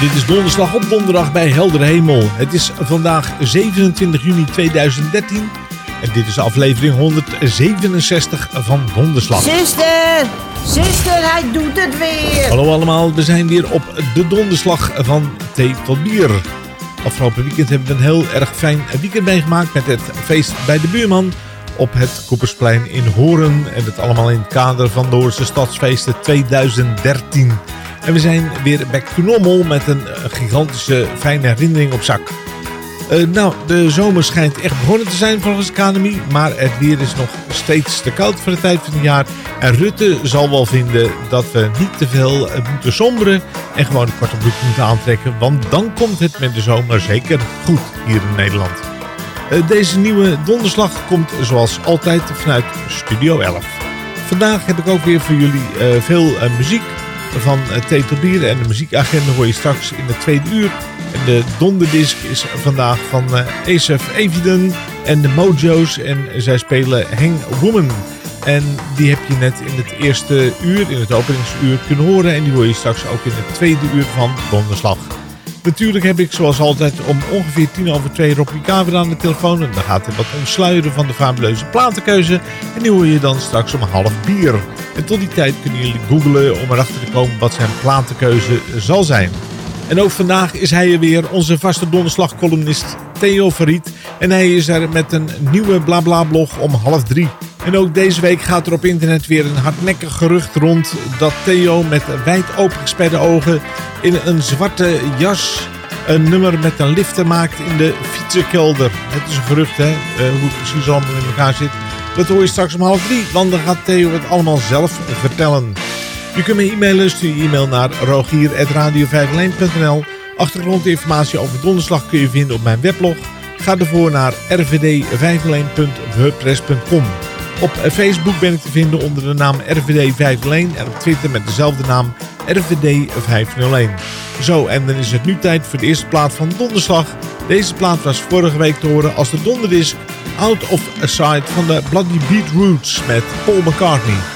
Dit is donderslag op donderdag bij heldere hemel. Het is vandaag 27 juni 2013 en dit is aflevering 167 van Donderslag. Zuster, zuster, hij doet het weer. Hallo allemaal, we zijn weer op de donderslag van thee tot bier. Afgelopen weekend hebben we een heel erg fijn weekend meegemaakt met het feest bij de buurman op het Koepersplein in Horen. En het allemaal in het kader van de Hoornse Stadsfeesten 2013. En we zijn weer back to met een eh, gigantische fijne herinnering op zak. Eh, nou, de zomer schijnt echt begonnen te zijn volgens de academie, maar het weer is nog steeds te koud voor de tijd van het jaar. En Rutte zal wel vinden dat we niet te veel eh, moeten somberen en gewoon een korte broek moeten aantrekken, want dan komt het met de zomer zeker goed hier in Nederland. Deze nieuwe donderslag komt zoals altijd vanuit Studio 11. Vandaag heb ik ook weer voor jullie veel muziek van uh, Thee tot Bier. En de muziekagenda hoor je straks in het tweede uur. En de donderdisc is vandaag van uh, Asaf Eviden en de Mojo's. En zij spelen Hang Woman. En die heb je net in het eerste uur, in het openingsuur kunnen horen. En die hoor je straks ook in het tweede uur van Donderslag. Natuurlijk heb ik zoals altijd om ongeveer tien over twee Rob Ricard aan de telefoon. En dan gaat hij wat ontsluieren van de fabuleuze platenkeuze. En die hoor je dan straks om half bier. En tot die tijd kunnen jullie googlen om erachter te komen wat zijn platenkeuze zal zijn. En ook vandaag is hij er weer, onze vaste donderslagcolumnist Theo Verriet. En hij is er met een nieuwe blabla-blog om half drie. En ook deze week gaat er op internet weer een hardnekkig gerucht rond dat Theo met wijd opengesperde ogen in een zwarte jas een nummer met een lifter maakt in de fietsenkelder. Het is een gerucht, hè, eh, hoe het precies allemaal in elkaar zit. Dat hoor je straks om half drie, want dan gaat Theo het allemaal zelf vertellen. Je kunt me e-mailen, stuur je e-mail naar rogier.radio501.nl Achtergrondinformatie over donderslag kun je vinden op mijn weblog. Ga ervoor naar rvd501.wordpress.com Op Facebook ben ik te vinden onder de naam RVD501 en op Twitter met dezelfde naam RVD501. Zo, en dan is het nu tijd voor de eerste plaat van Donderslag. Deze plaat was vorige week te horen als de donderdisc Out of Sight van de Bloody Beat Roots met Paul McCartney.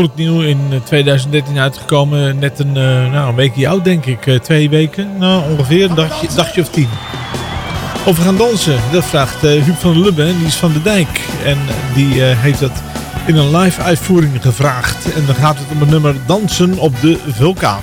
Gloednieuw in 2013 uitgekomen. Net een, uh, nou, een weekje oud denk ik. Uh, twee weken, nou ongeveer. Een dagje, dagje of tien. Of we gaan dansen, dat vraagt uh, Huub van der Lubbe. Die is van de Dijk. En die heeft dat in een live uitvoering gevraagd. En dan gaat het om het nummer Dansen op de Vulkaan.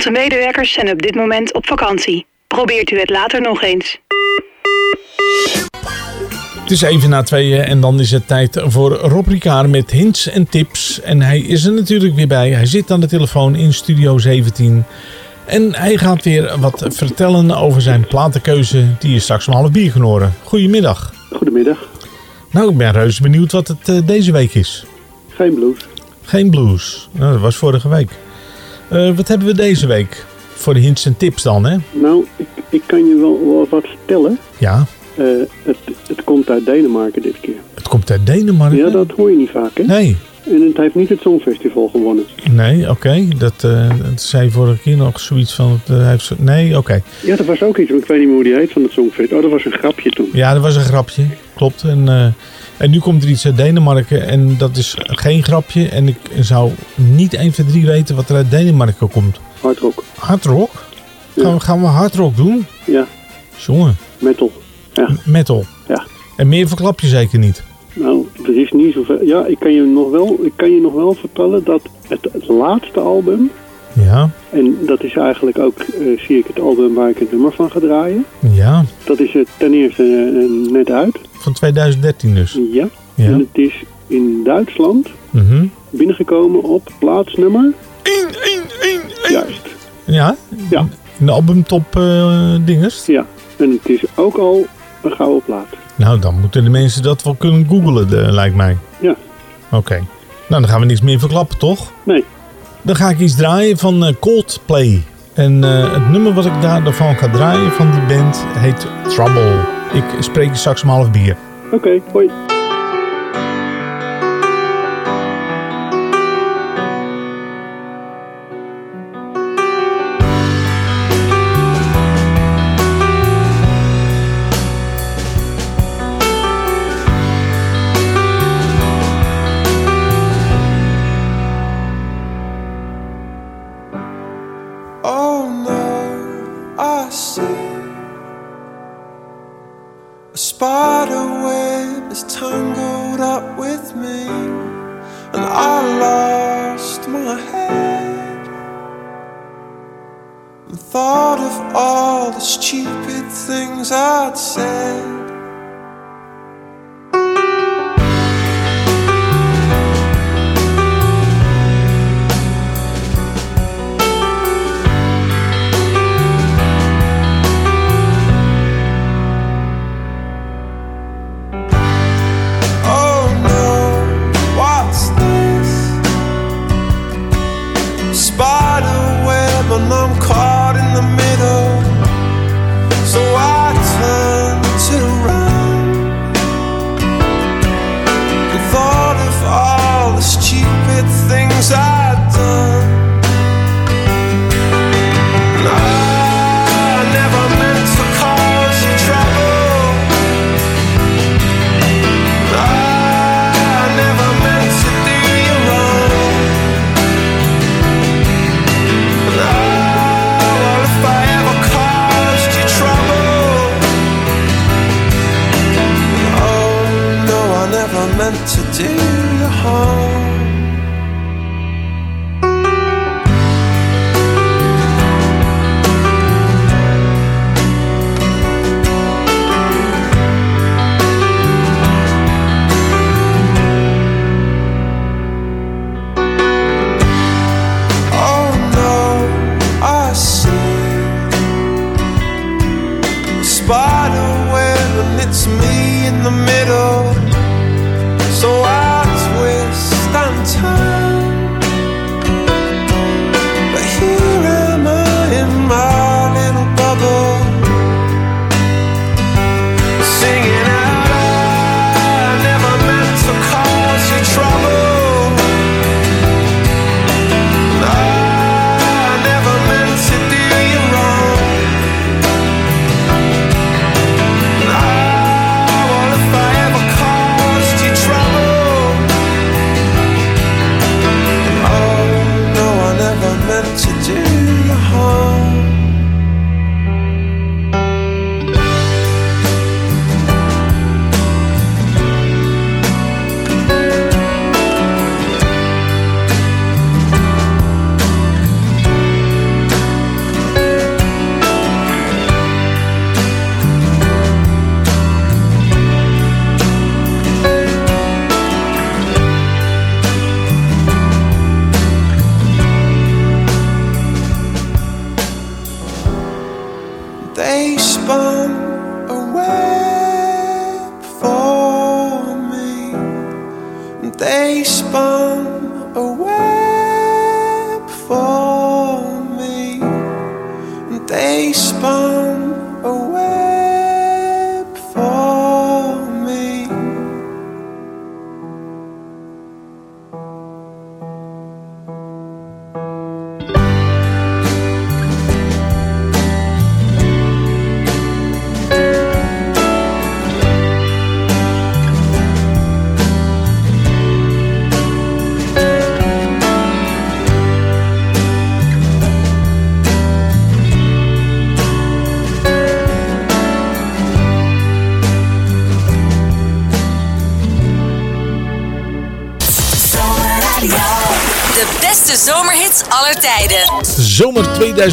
Onze medewerkers zijn op dit moment op vakantie. Probeert u het later nog eens. Het is even na tweeën en dan is het tijd voor Rob Ricard met hints en tips. En hij is er natuurlijk weer bij. Hij zit aan de telefoon in Studio 17. En hij gaat weer wat vertellen over zijn platenkeuze die je straks om half bier gaan horen. Goedemiddag. Goedemiddag. Nou, ik ben reuze benieuwd wat het eh, deze week is. Geen blues. Geen blues. Nou, dat was vorige week. Eh, wat hebben we deze week? Voor de hints en tips dan, hè? Nou, ik, ik kan je wel, wel wat vertellen. Ja, Eh, het, het komt uit Denemarken dit keer. het komt uit Denemarken. Ja, dat hoor je niet vaak, hè? Nee, En het heeft niet het Songfestival gewonnen. nee, oké. Dat, dat zei vorige keer nog zoiets van... heeft zo- nee, oké. Ja, dat was ook iets, ik weet niet meer hoe die heet van het Songfestival. Oh, dat was een grapje toen. Ja, dat was een grapje. Klopt. En, en nu komt er iets uit Denemarken en dat is geen grapje. En ik zou niet 1 van 3 weten wat er uit Denemarken komt. Hardrock. Hardrock? Gaan, we, gaan we hardrock doen? Ja, Jongen, metal. Ja, metal. ja. En meer verklap je zeker niet. Nou, er is niet zoveel... Ja, ik kan je nog wel, ik kan je nog wel vertellen dat het, het laatste album... Ja, En dat is eigenlijk ook, eh, zie ik, het album waar ik het nummer van ga draaien. ja. Dat is het ten eerste eh, net uit. Van 2013 dus. Ja. Ja. En het is in Duitsland Mhm. binnengekomen op plaatsnummer. Juist. Ja? Ja. In de albumtop eh dinges? Ja. En het is ook al een gouden plaat. Nou, dan moeten de mensen dat wel kunnen googlen, de- lijkt mij. Ja. Oké. Nou, dan gaan we niks meer verklappen, toch? Nee. Dan ga ik iets draaien van eh, Coldplay. En eh, het nummer wat ik daarvan ga draaien van die band heet Trouble. Ik spreek straks om half bier. Oké, hoi.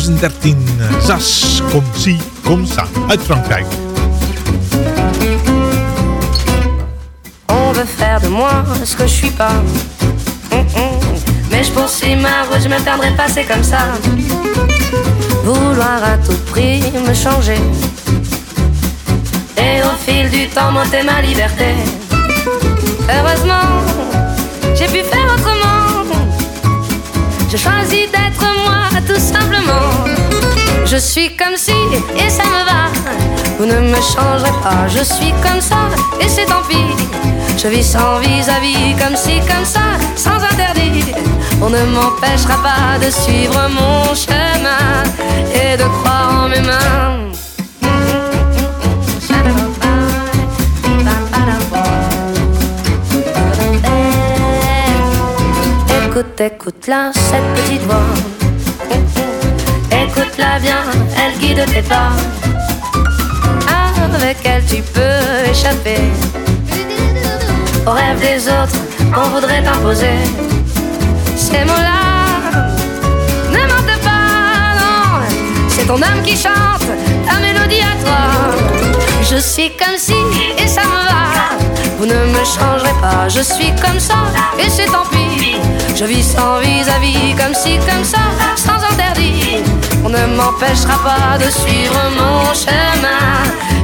2013. eh, Zas, kom, si, kom, sa. Uit. On veut faire de moi ce que je suis pas. Mais je poursuis ma route, je me perdrai pas, c'est comme ça. Vouloir à tout prix me changer. Et au fil du temps, monter ma liberté. Heureusement, j'ai pu faire autrement. Je choisis moi, tout simplement. Je suis comme si, et ça me va. Vous ne me changerez pas, je suis comme ça, et c'est tant pis. Je vis sans vis-à-vis, comme si, comme ça, sans interdit. On ne m'empêchera pas de suivre mon chemin et de croire écoute-la, cette petite voix. Écoute-la bien, elle guide tes pas. Avec elle, tu peux échapper aux rêves des autres qu'on voudrait t'imposer. Ces mots-là ne mentent pas, non. C'est ton âme qui chante ta mélodie à toi. Je suis comme si, et ça me va. Vous ne me changerez pas, je suis comme ça, et c'est tant pis. Je vis sans vis-à-vis, comme si, comme ça, sans interdit. On ne m'empêchera pas de suivre mon chemin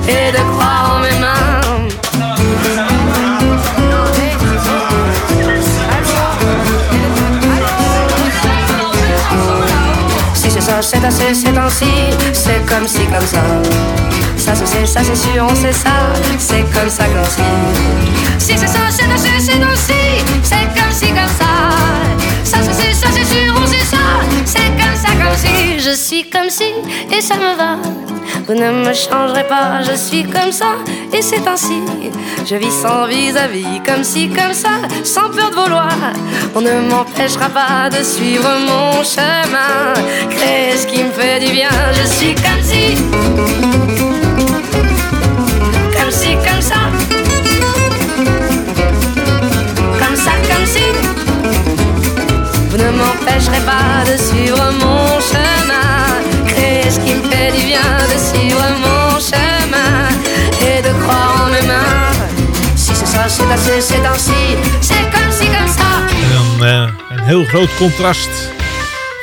et de croire en mes mains. Si c'est ça, c'est assez, c'est ainsi, c'est comme si, comme ça. Ça se sait, ça c'est sûr, on sait ça, c'est comme ça, comme si. Si c'est ça, c'est assez, c'est ainsi, c'est comme si, comme ça. Ça se sait, ça c'est sûr, on sait ça, c'est comme ça, comme si. Je suis comme si, et ça me va. Vous ne me changerez pas, je suis comme ça, et c'est ainsi. Je vis sans vis-à-vis, comme si, comme ça, sans peur de vouloir. On ne m'empêchera pas de suivre mon chemin, créer ce qui me fait du bien. Je suis comme si, M'empêcherez pas de suivre mon chemin, créer ce qui me fait du bien, de suivre mon chemin et de croire en mes mains. Si c'est ça, c'est assez, c'est ainsi, c'est comme si, comme ça. En dan eh, een heel groot contrast.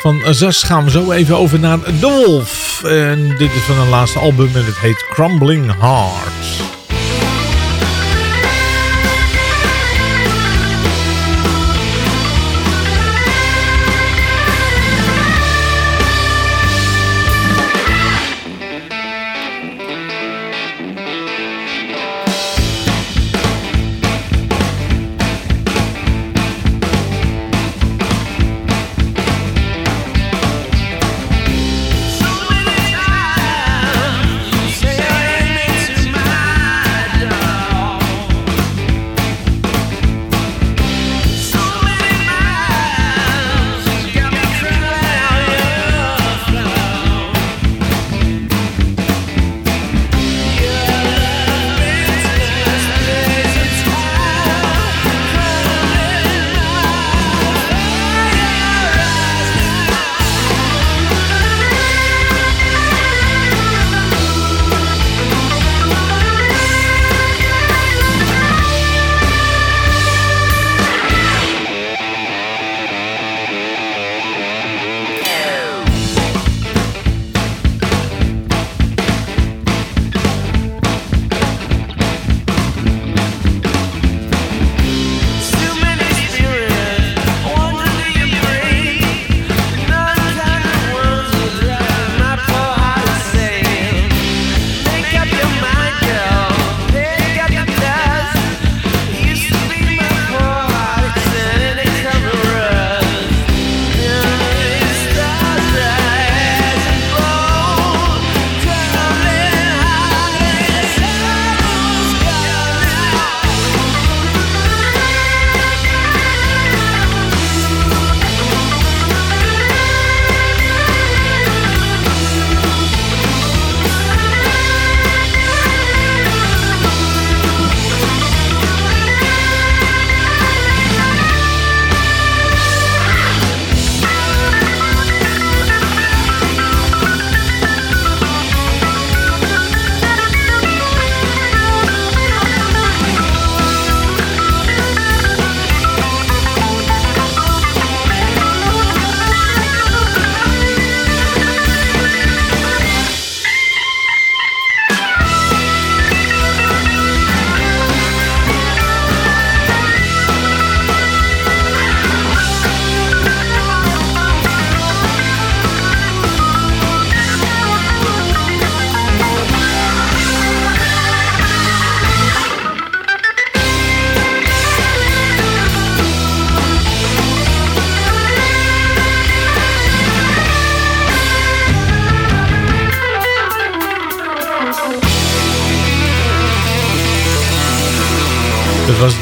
Van Zas gaan we zo even over naar The Wolf. En dit is van hun laatste album en het heet Crumbling Hearts.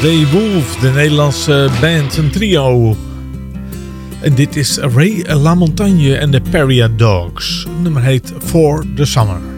Day Wolf, de Nederlandse band, een trio. En dit is Ray LaMontagne en de Peria Dogs. Nummer heet For the Summer.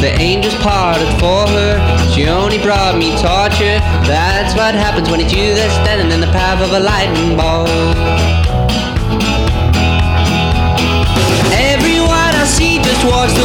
The angels parted for her. She only brought me torture. That's what happens when it's you that's standing in the path of a lightning bolt. Everyone I see just walks the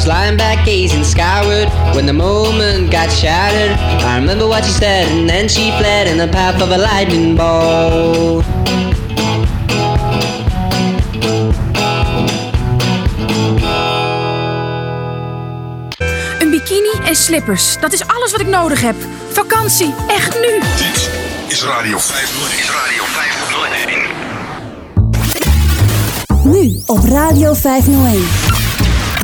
was lying back gazing skyward when the moment got shattered. I remember what she said, and then she fled in the path of a lightning ball. Een bikini en slippers. Dat is alles wat ik nodig heb. Vakantie, echt nu. Dit is Radio 501. Is Radio 501. Nu op Radio 501.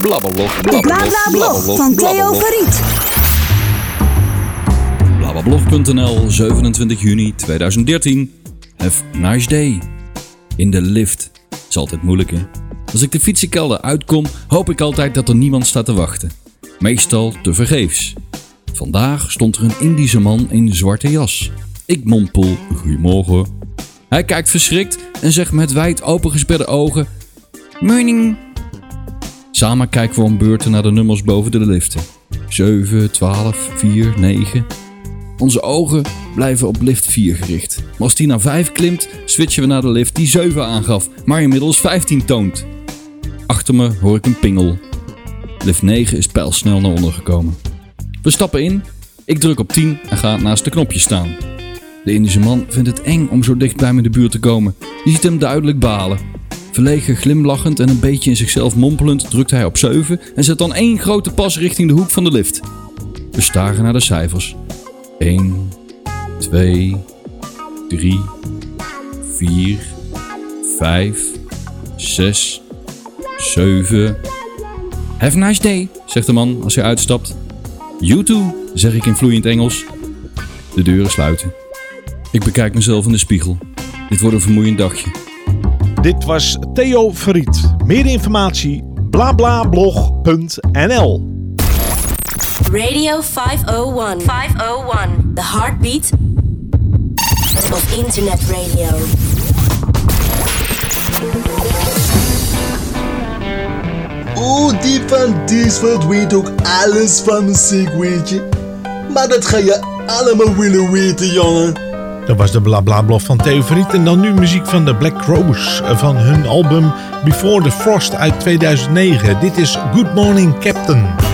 Blablablog. De Bla Bla Blog van Theo Verriet. Blablablog.nl, 27 juni 2013. Have a nice day. In de lift. Is altijd moeilijk, hè? Als ik de fietsenkelder uitkom, hoop ik altijd dat er niemand staat te wachten. Meestal te vergeefs. Vandaag stond er een Indische man in zwarte jas. Ik mompel, goedemorgen. Hij kijkt verschrikt en zegt met wijd opengesperde ogen... Morning. Samen kijken we om beurten naar de nummers boven de liften. 7, 12, 4, 9. Onze ogen blijven op lift 4 gericht. Maar als die naar 5 klimt, switchen we naar de lift die 7 aangaf, maar inmiddels 15 toont. Achter me hoor ik een pingel. Lift 9 is pijlsnel naar onder gekomen. We stappen in, ik druk op 10 en ga naast de knopje staan. De Indische man vindt het eng om zo dicht bij me in de buurt te komen. Je ziet hem duidelijk balen. Verlegen glimlachend en een beetje in zichzelf mompelend drukt hij op 7 en zet dan één grote pas richting de hoek van de lift. We staren naar de cijfers. 1, 2, 3, 4, 5, 6, 7. Have a nice day, zegt de man als hij uitstapt. You too, zeg ik in vloeiend Engels. De deuren sluiten. Ik bekijk mezelf in de spiegel. Dit wordt een vermoeiend dagje. Dit was Theo Verriet. Meer informatie blablablog.nl Radio 501. 501. The heartbeat of internet radio. Oeh, die van Diesveld weet ook alles van muziek, weet je. Maar dat ga je allemaal willen weten, jongen. Dat was de blablablog van Theo Verriet. En dan nu muziek van de Black Crowes van hun album Before the Frost uit 2009. Dit is Good Morning Captain.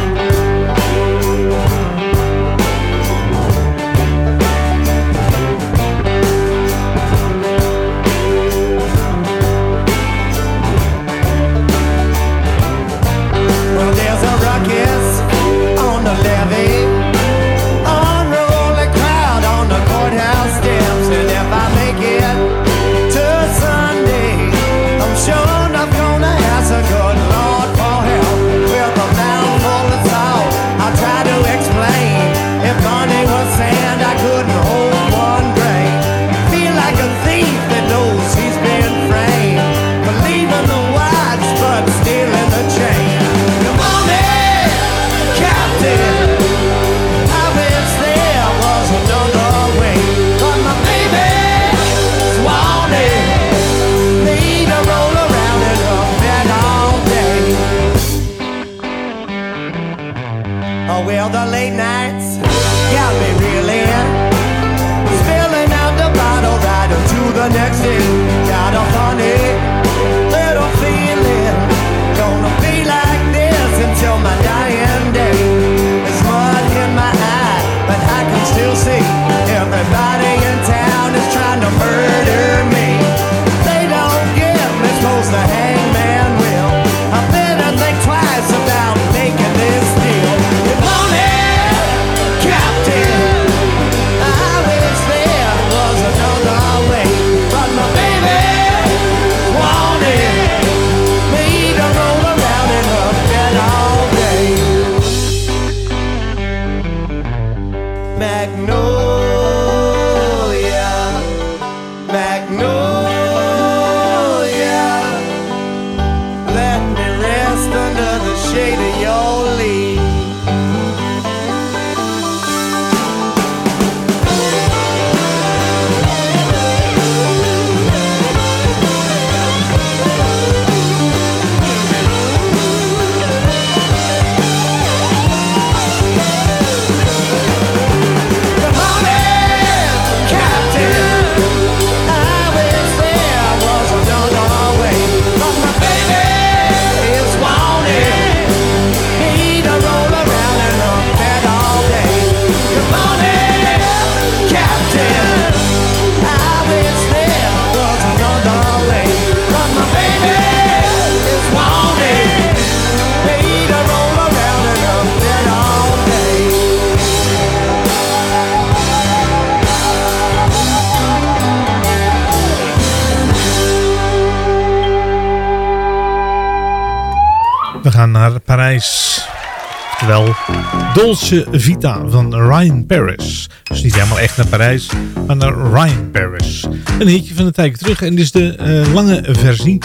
Vita van Ryan Paris. Dus niet helemaal echt naar Parijs, maar naar Ryan Paris. Een heetje van de tijd terug en dit is de eh, lange versie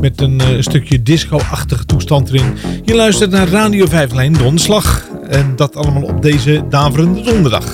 met een eh, stukje disco-achtige toestand erin. Je luistert naar Radio 5 Lijn Donderslag en dat allemaal op deze daverende donderdag.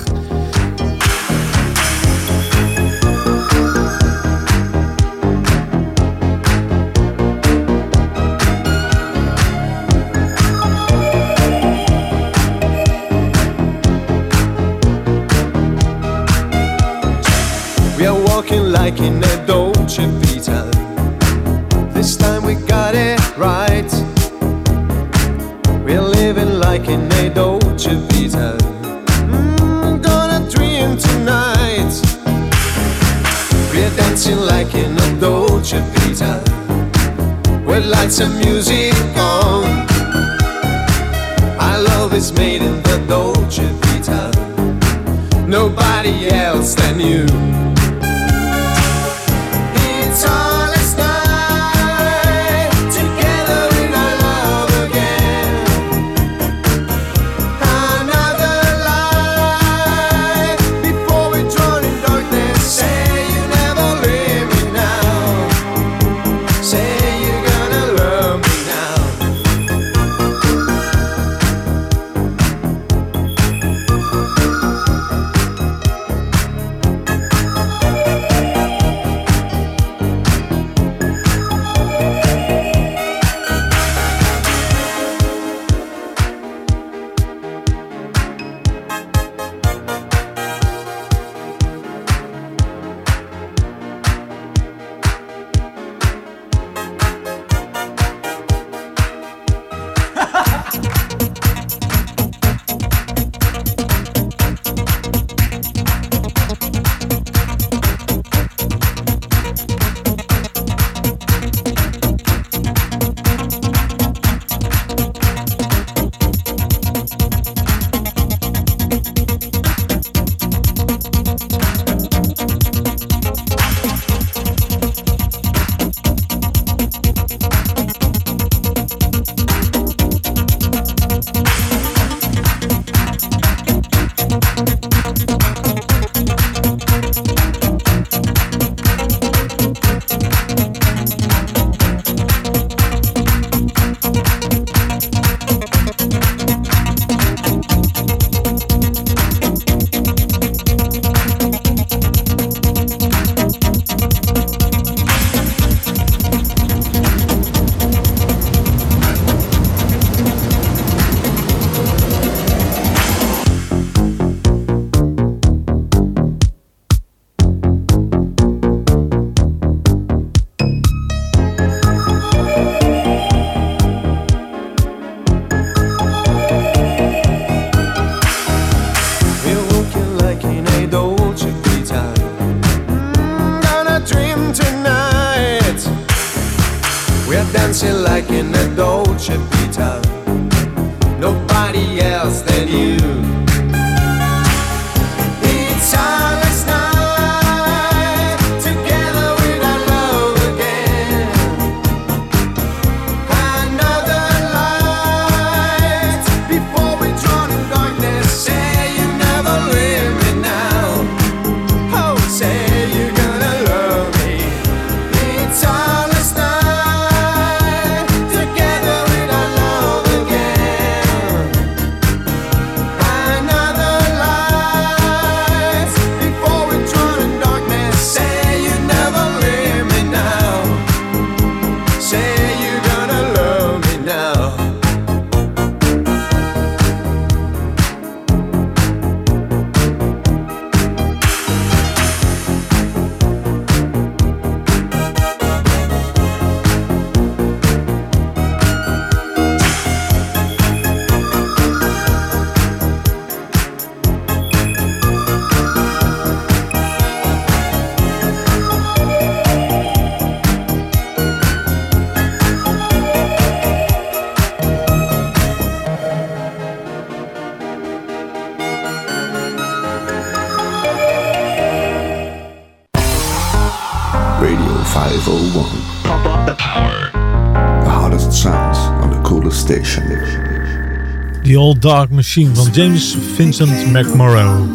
The Old Dark Machine van James Vincent McMorrow.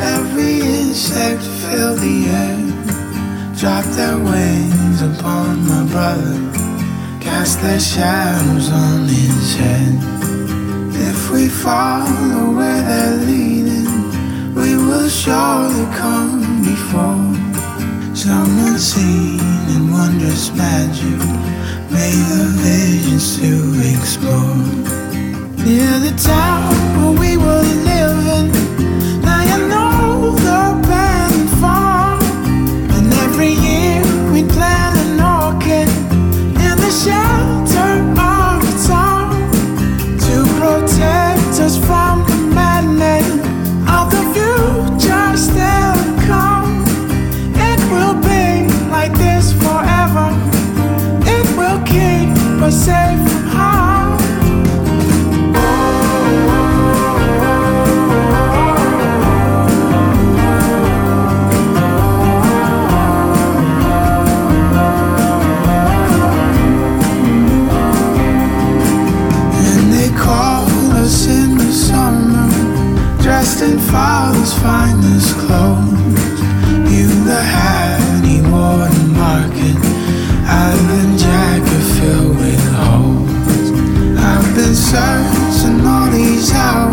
Every insect fill the air. Drop their wings upon my brother. Cast their shadows on his head. If we follow where they're leading, we will surely come before someone seen in wondrous magic. Made the visions to explore. Near the town where we were living, now know the farm. And every year we an orchid in the shelter of the to protect us from the madness of the future still come. It will be like this forever. It will keep us safe You the market, I've been filled with holes. I've been searching all these hours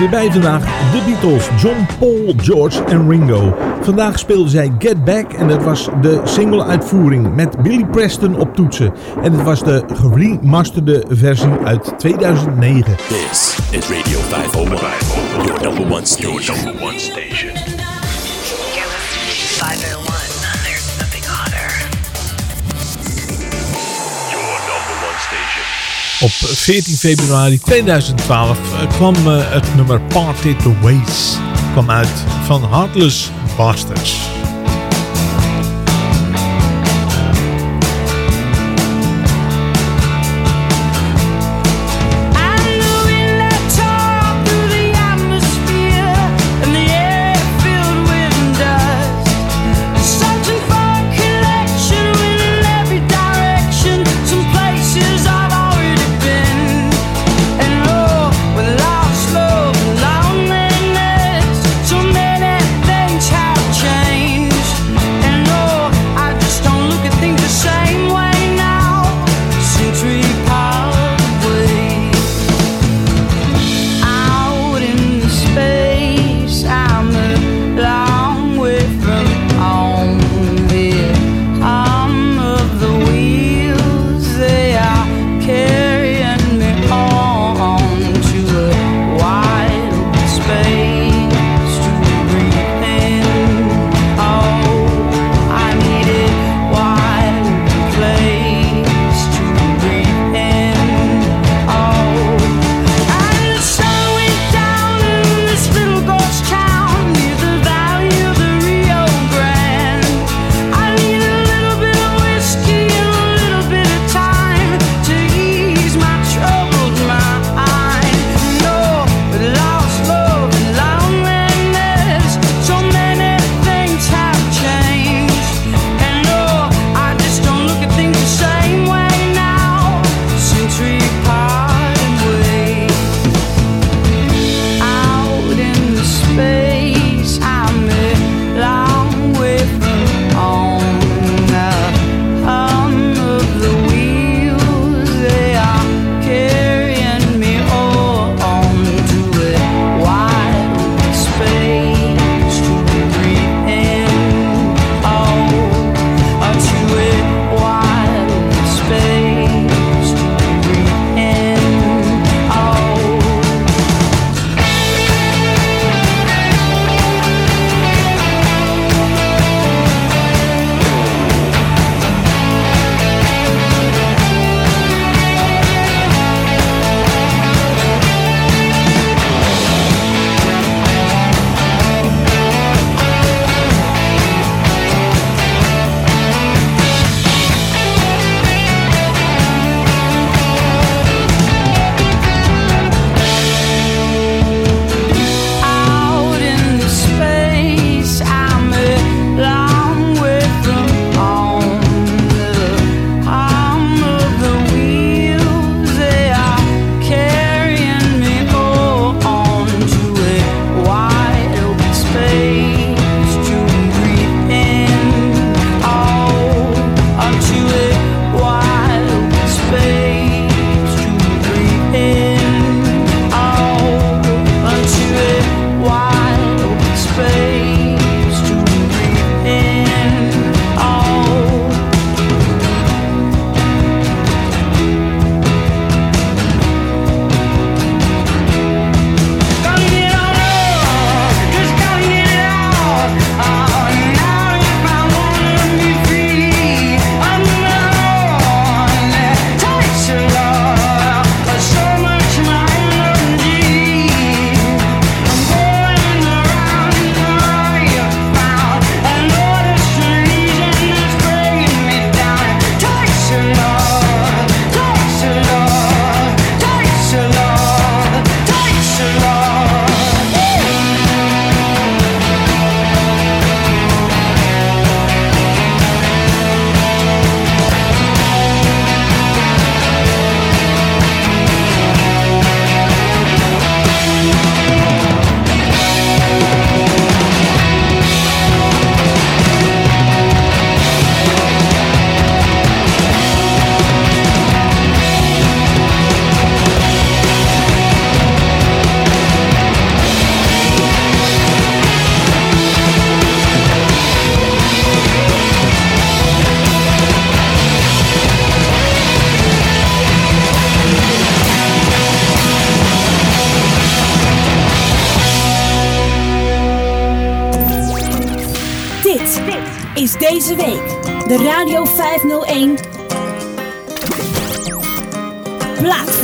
weer bij vandaag. De Beatles, John, Paul, George en Ringo. Vandaag speelden zij Get Back en dat was de single-uitvoering met Billy Preston op toetsen. En het was de geremasterde versie uit 2009. This is Radio 501, your number one station. Your number one station. 14 februari 2012 eh, kwam eh, het nummer Parted the Ways kwam uit van Heartless Bastards.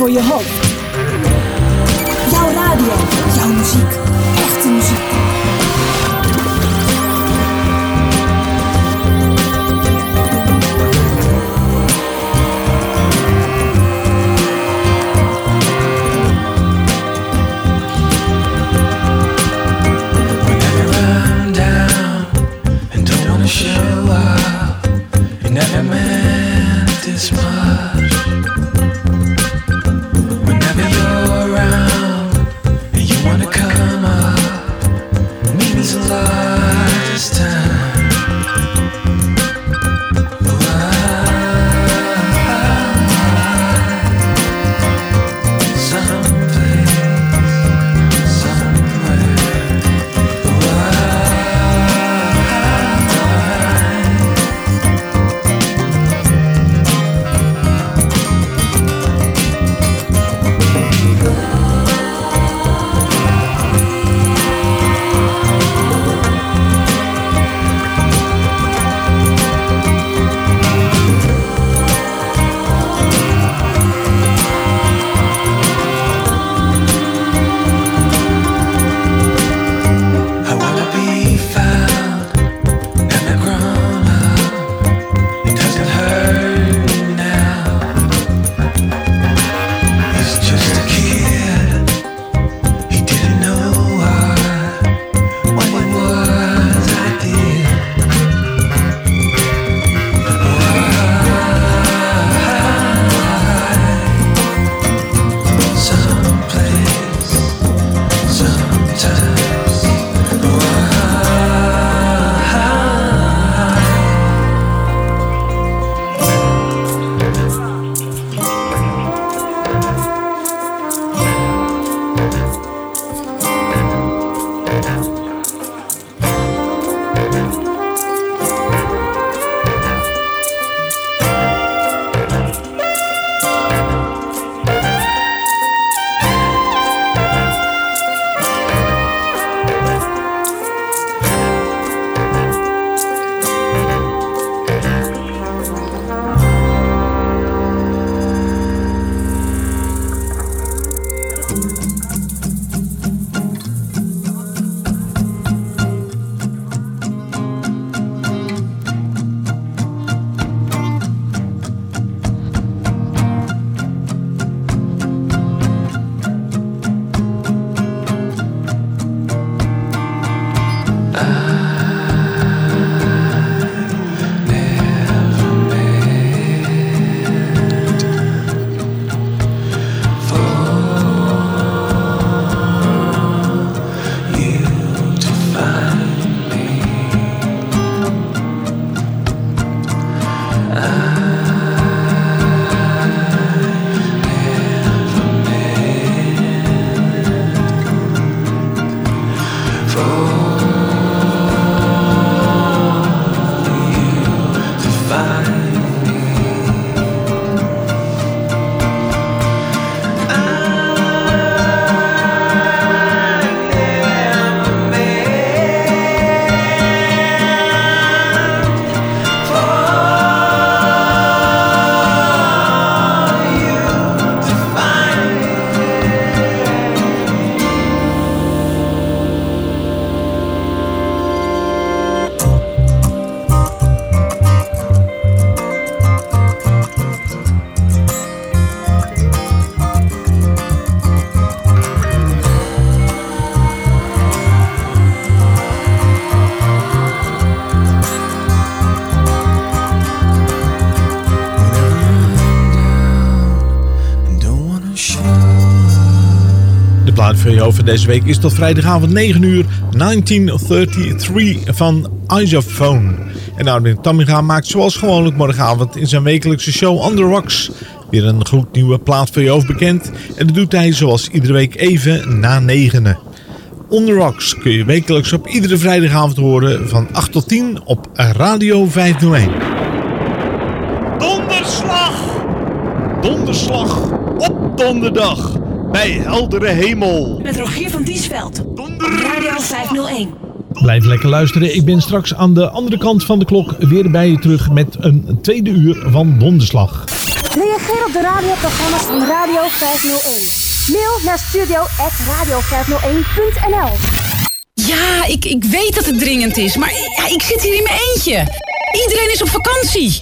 Plaat voor deze week is tot vrijdagavond 9 uur 1933 van Isophone. En Armin Tamminga maakt zoals gewoonlijk morgenavond in zijn wekelijkse show The Rocks weer een gloednieuwe plaat voor je hoofd bekend. En dat doet hij zoals iedere week even na negenen. The Rocks kun je wekelijks op iedere vrijdagavond horen van 8 tot 10 op Radio 501. Donderslag! Donderslag op donderdag bij heldere hemel. Met Rogier van Diesveld. Radio 501. Blijf lekker luisteren. Ik ben straks aan de andere kant van de klok weer bij je terug met een tweede uur van Donderslag. Reageer op de radioprogramma's van Radio 501. Mail naar studio.radio501.nl Ja, ik, ik weet dat het dringend is, maar ja, ik zit hier in mijn eentje. Iedereen is op vakantie.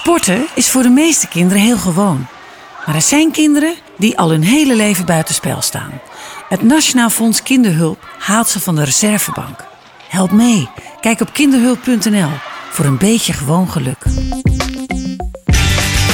Sporten is voor de meeste kinderen heel gewoon. Maar er zijn kinderen die al hun hele leven buitenspel staan. Het Nationaal Fonds Kinderhulp haalt ze van de reservebank. Help mee. Kijk op kinderhulp.nl voor een beetje gewoon geluk.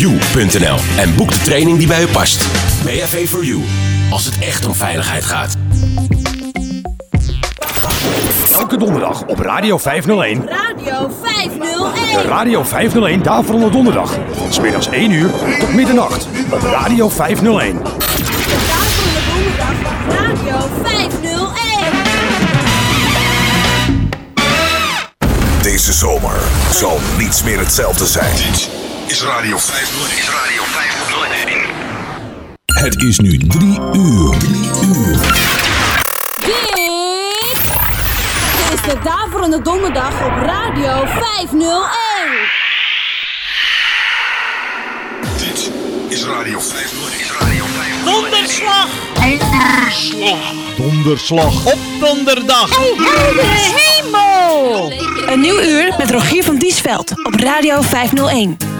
www.bav-4-u.nl en boek de training die bij u past. BHV for You, als het echt om veiligheid gaat. Elke donderdag op Radio 501. Radio 501. De Radio 501 Daverende Donderdag. Van 's middags 1 uur tot middernacht op Radio 501. Radio 501. Deze zomer zal niets meer hetzelfde zijn. Is Radio 501. Is Radio 501. Het is nu drie uur. Drie uur. Dit is de Daverende Donderdag op Radio 501. Dit is Radio 501. Is Radio 501. Donderslag. Donderslag. Donderslag op donderdag. Hemel! Een nieuw uur met Rogier van Diesveld op Radio 501.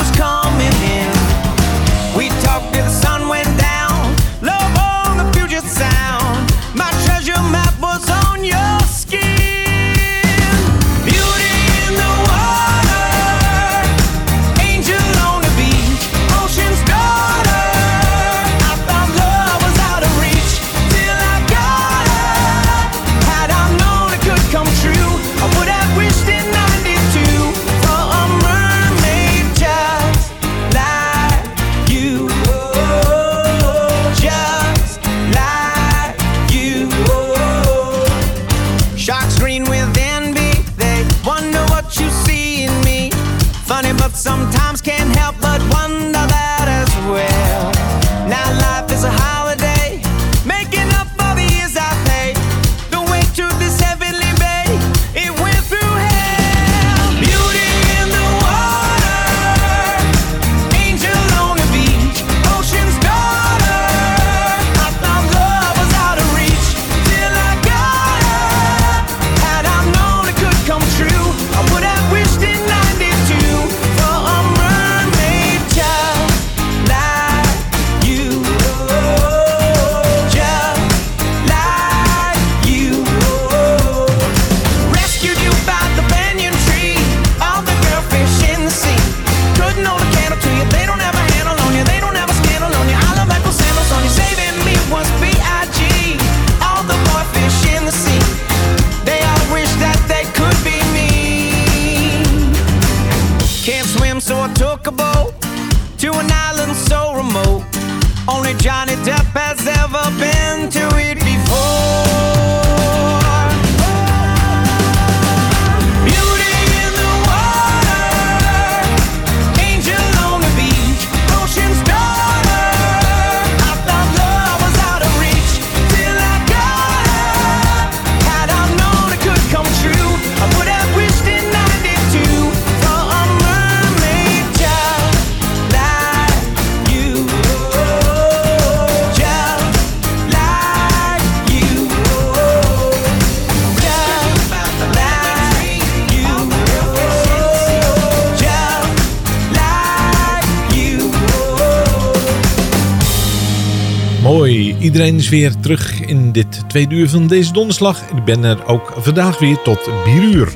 iedereen is weer terug in dit tweede uur van deze donderslag. Ik ben er ook vandaag weer tot 4 uur.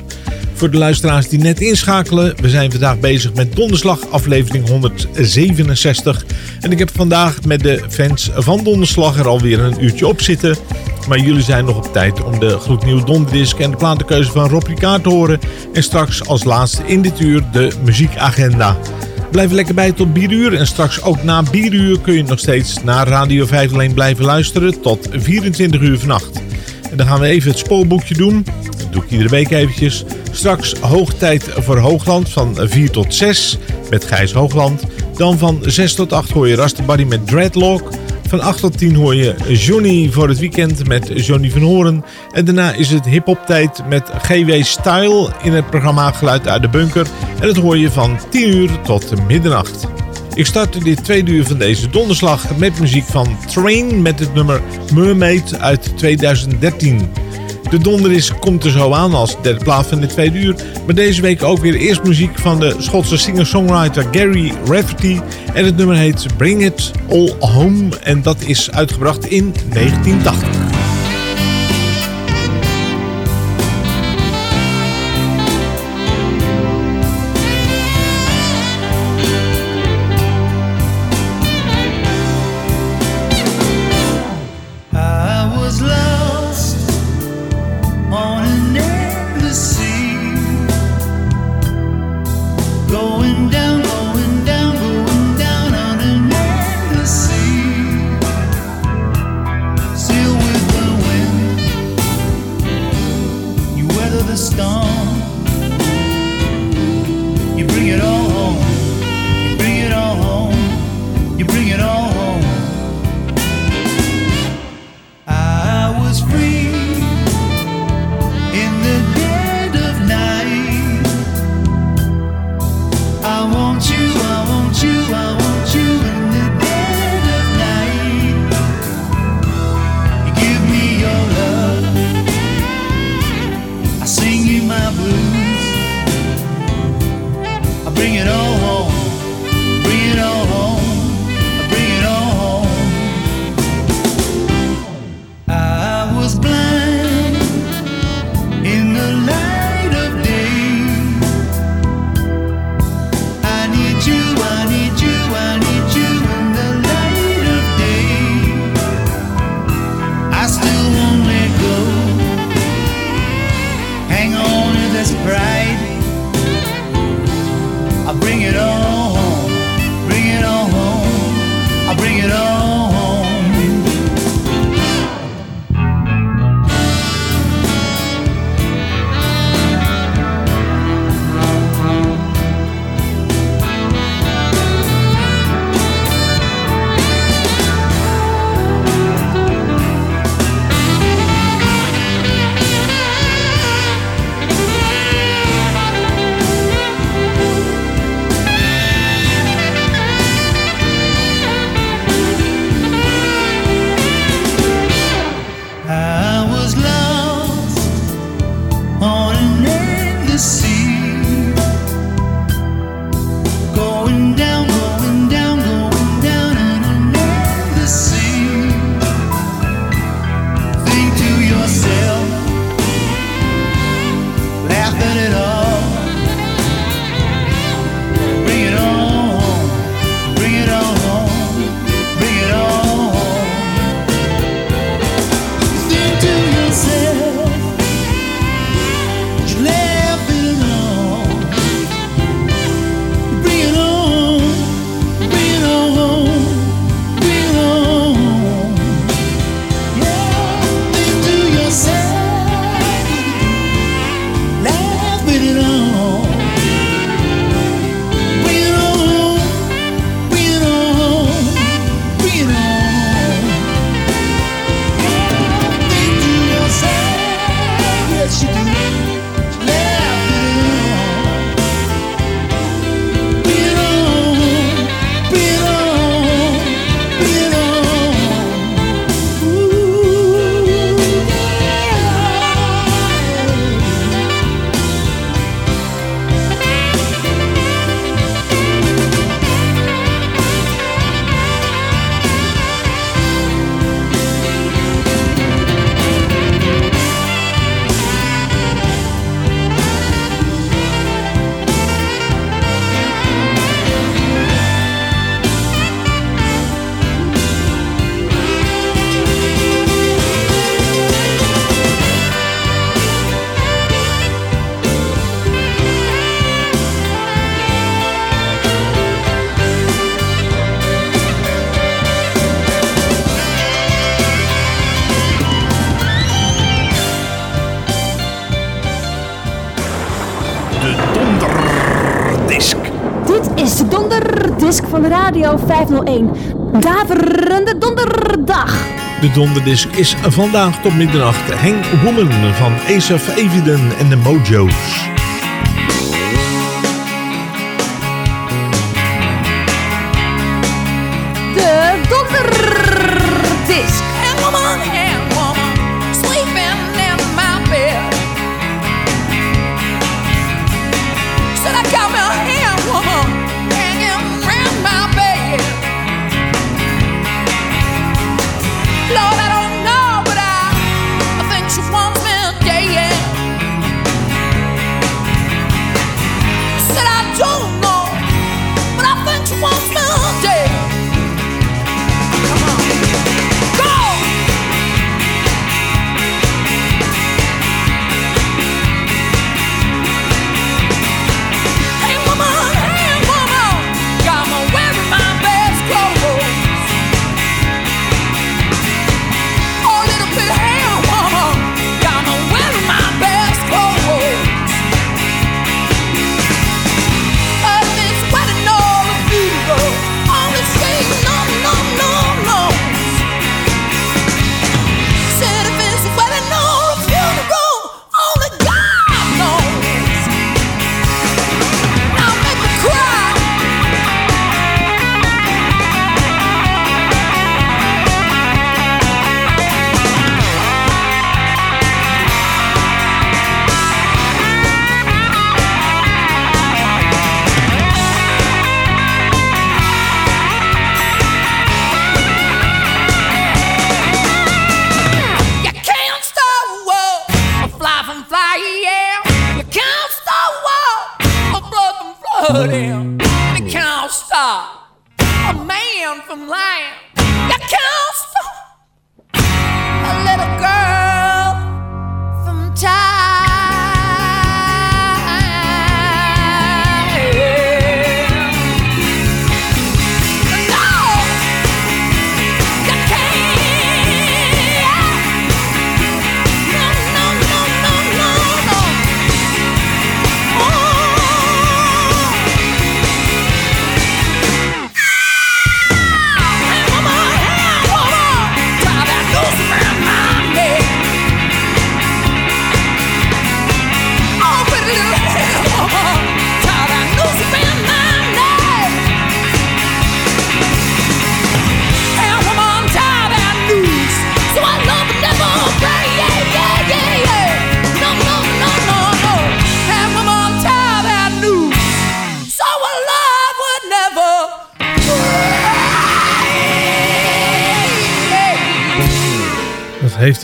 Voor de luisteraars die net inschakelen, we zijn vandaag bezig met donderslag aflevering 167. En ik heb vandaag met de fans van donderslag er alweer een uurtje op zitten. Maar jullie zijn nog op tijd om de gloednieuwe donderdisc en de platenkeuze van Rob Ricard te horen. En straks als laatste in dit uur de muziekagenda. Blijf lekker bij tot 4 uur. En straks ook na 4 uur kun je nog steeds naar Radio 5 alleen blijven luisteren tot 24 uur vannacht. En dan gaan we even het spoorboekje doen. Dat doe ik iedere week eventjes. Straks hoogtijd voor Hoogland van 4 tot 6 met Gijs Hoogland. Dan van 6 tot 8 hoor je Rasterbody met Dreadlock. Van 8 tot 10 hoor je Johnny voor het weekend met Johnny van Horen. En daarna is het hip-hop tijd met GW Style in het programma Geluid uit de Bunker. En dat hoor je van 10 uur tot middernacht. Ik start dit tweede uur van deze donderslag met muziek van Train met het nummer Mermaid uit 2013. De donderis komt er zo aan als derde plaat van de tweede uur. Maar deze week ook weer eerst muziek van de Schotse singer-songwriter Gary Rafferty. En het nummer heet Bring It All Home. En dat is uitgebracht in 1980. Radio 501. Daverende donderdag. De donderdisc is vandaag tot middernacht. Heng Woman van Asaf Eviden en de Mojo's.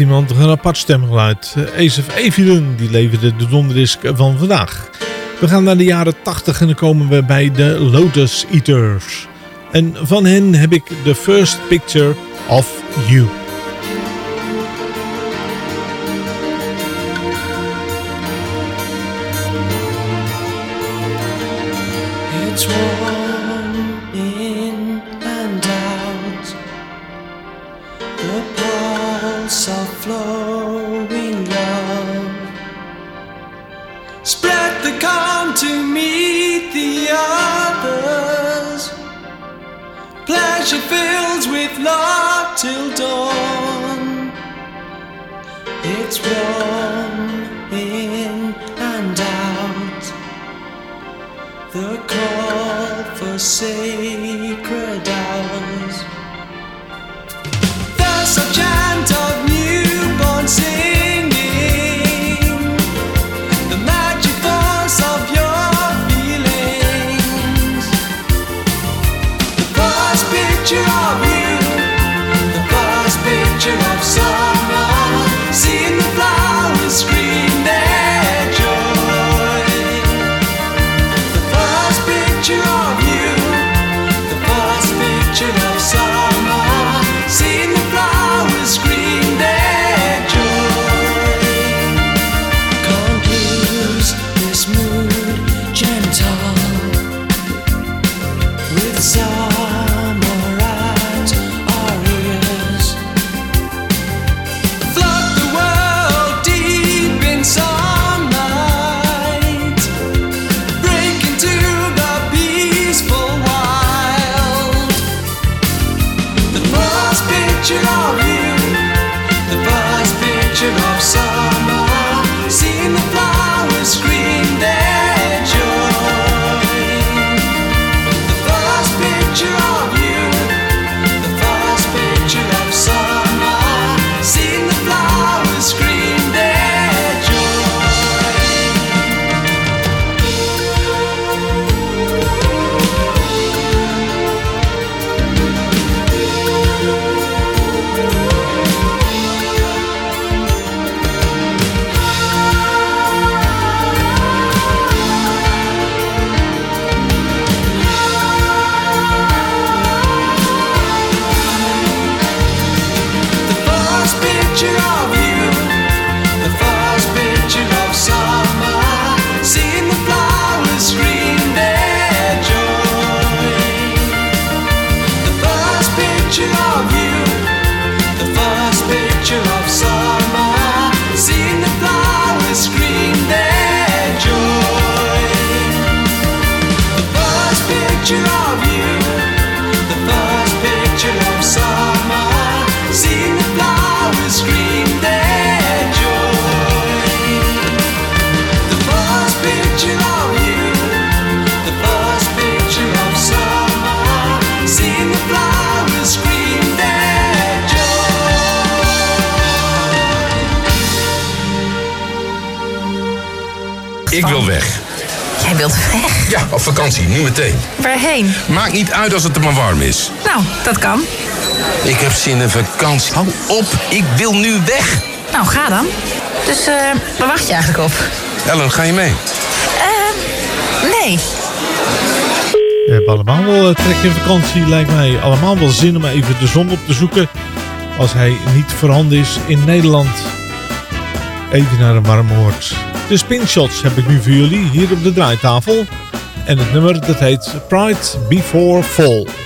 iemand een apart stemgeluid. Eh, Ezef Evilen die leverde de donderdisc van vandaag. We gaan naar de jaren 80 en dan komen we bij de Lotus Eaters. En van hen heb ik The First Picture of You. Niet uit als het er maar warm is. Nou, dat kan. Ik heb zin in vakantie. Hou op, ik wil nu weg. Nou, ga dan. Dus uh, waar wacht je eigenlijk op? Ellen, ga je mee? Eh, nee. We hebben allemaal wel eh, trek in vakantie, lijkt mij. Allemaal wel zin om even de zon op te zoeken. Als hij niet voorhanden is in Nederland. Even naar een warm hoort. De spinshots heb ik nu voor jullie hier op de draaitafel. En het nummer dat heet Pride Before Fall.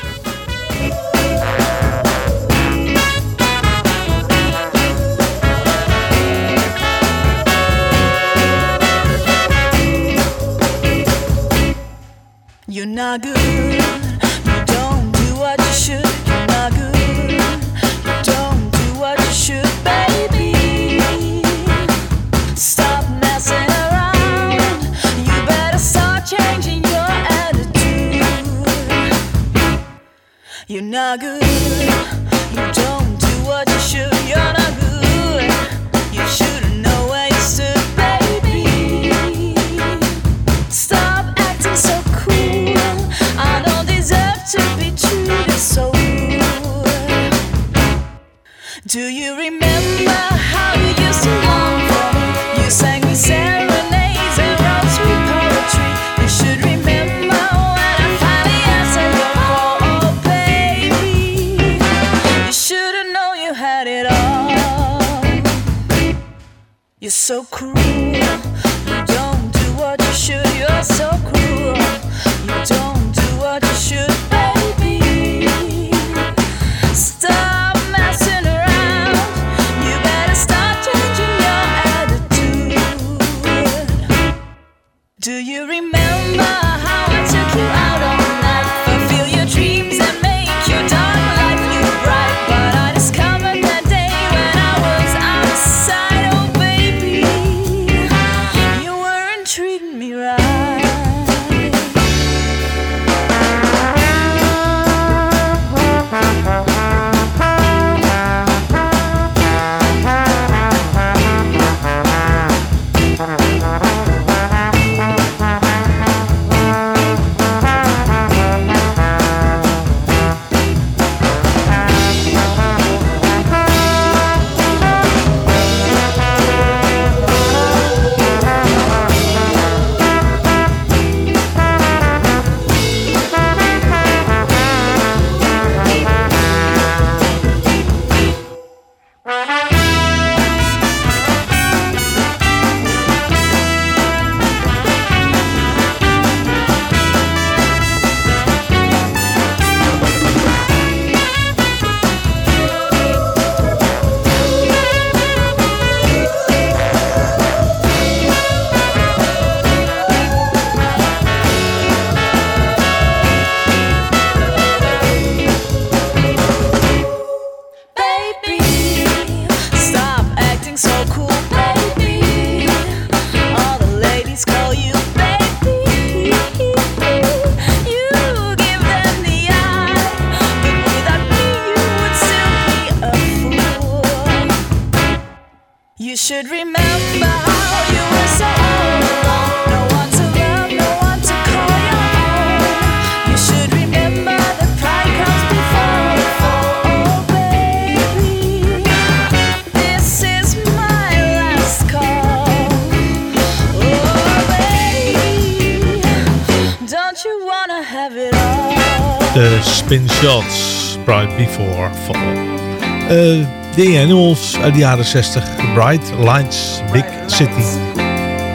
The Animals uit de jaren 60. Bright Lights, Big City.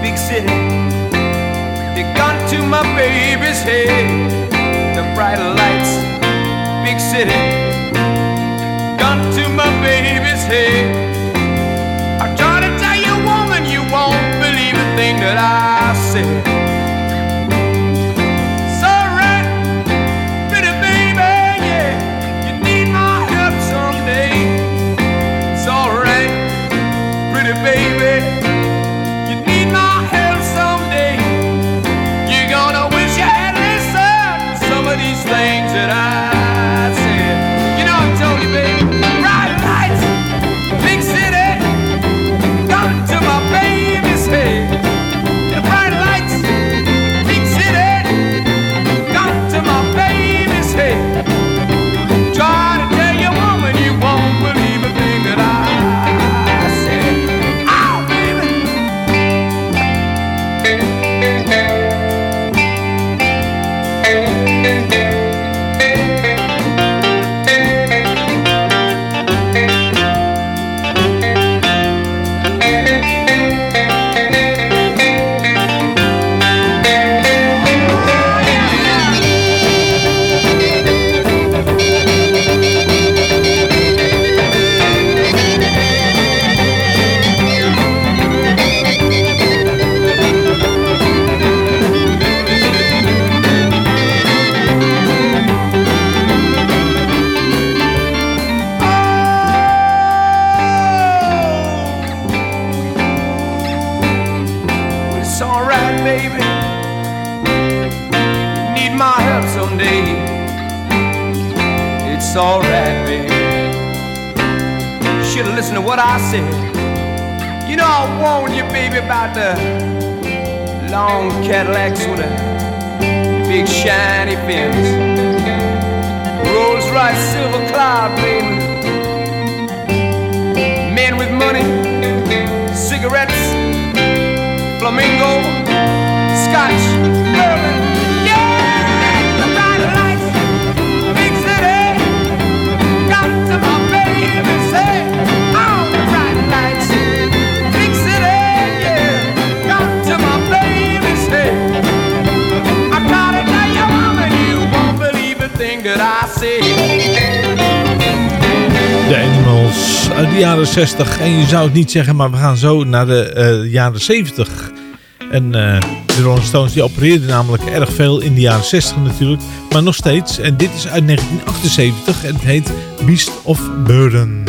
Big city. They got to my baby's head. The bright lights, big city. Got to my baby's head. I'm trying to tell you, woman, you won't believe a thing that I said. alright, baby. Need my help someday. It's alright, baby. Should've listened to what I said. You know, I warned you, baby, about the long Cadillacs with the big shiny fins. Rolls Royce silver cloud, baby. Men with money, cigarette flamingo, scotch. Yeah, the uit de jaren 60. En je zou het niet zeggen, maar we gaan zo naar de eh, jaren 70. En eh, de Rolling Stones die opereerden namelijk erg veel in de jaren 60 natuurlijk. Maar nog steeds. En dit is uit 1978 en het heet Beast of Burden.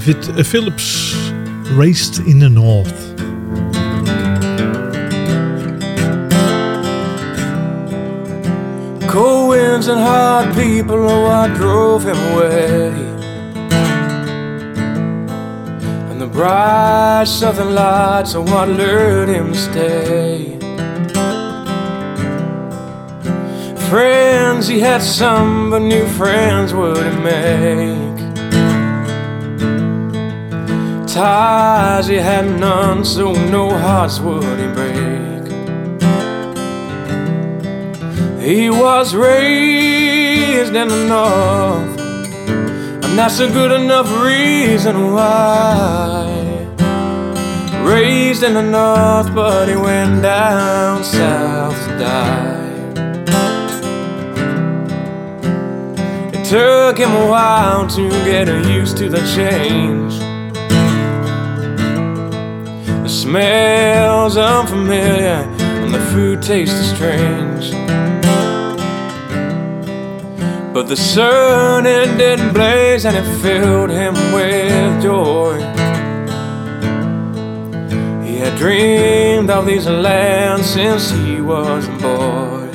David Phillips. Raised in the North. Cold winds and hard people oh, are what drove him away. And the bright southern lights are what lured him to stay. Friends, he had some, but new friends would he make? ties he had none, so no hearts would he break. He was raised in the north, and that's a good enough reason why. Raised in the north, but he went down south to die. It took him a while to get used to the change. Smell's unfamiliar and the food tastes strange. But the sun it didn't blaze and it filled him with joy. He had dreamed of these lands since he was a boy.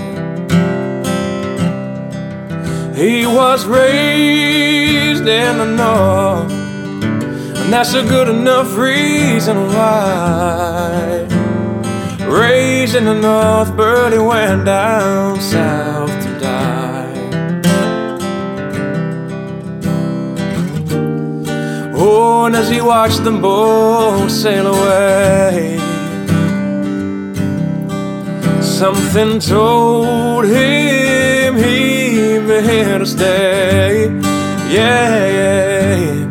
He was raised in the north, and that's a good enough reason why. Raised in the north, but he went down south to die. Oh, and as he watched them boat sail away, something told him he'd here to stay. Yeah, yeah.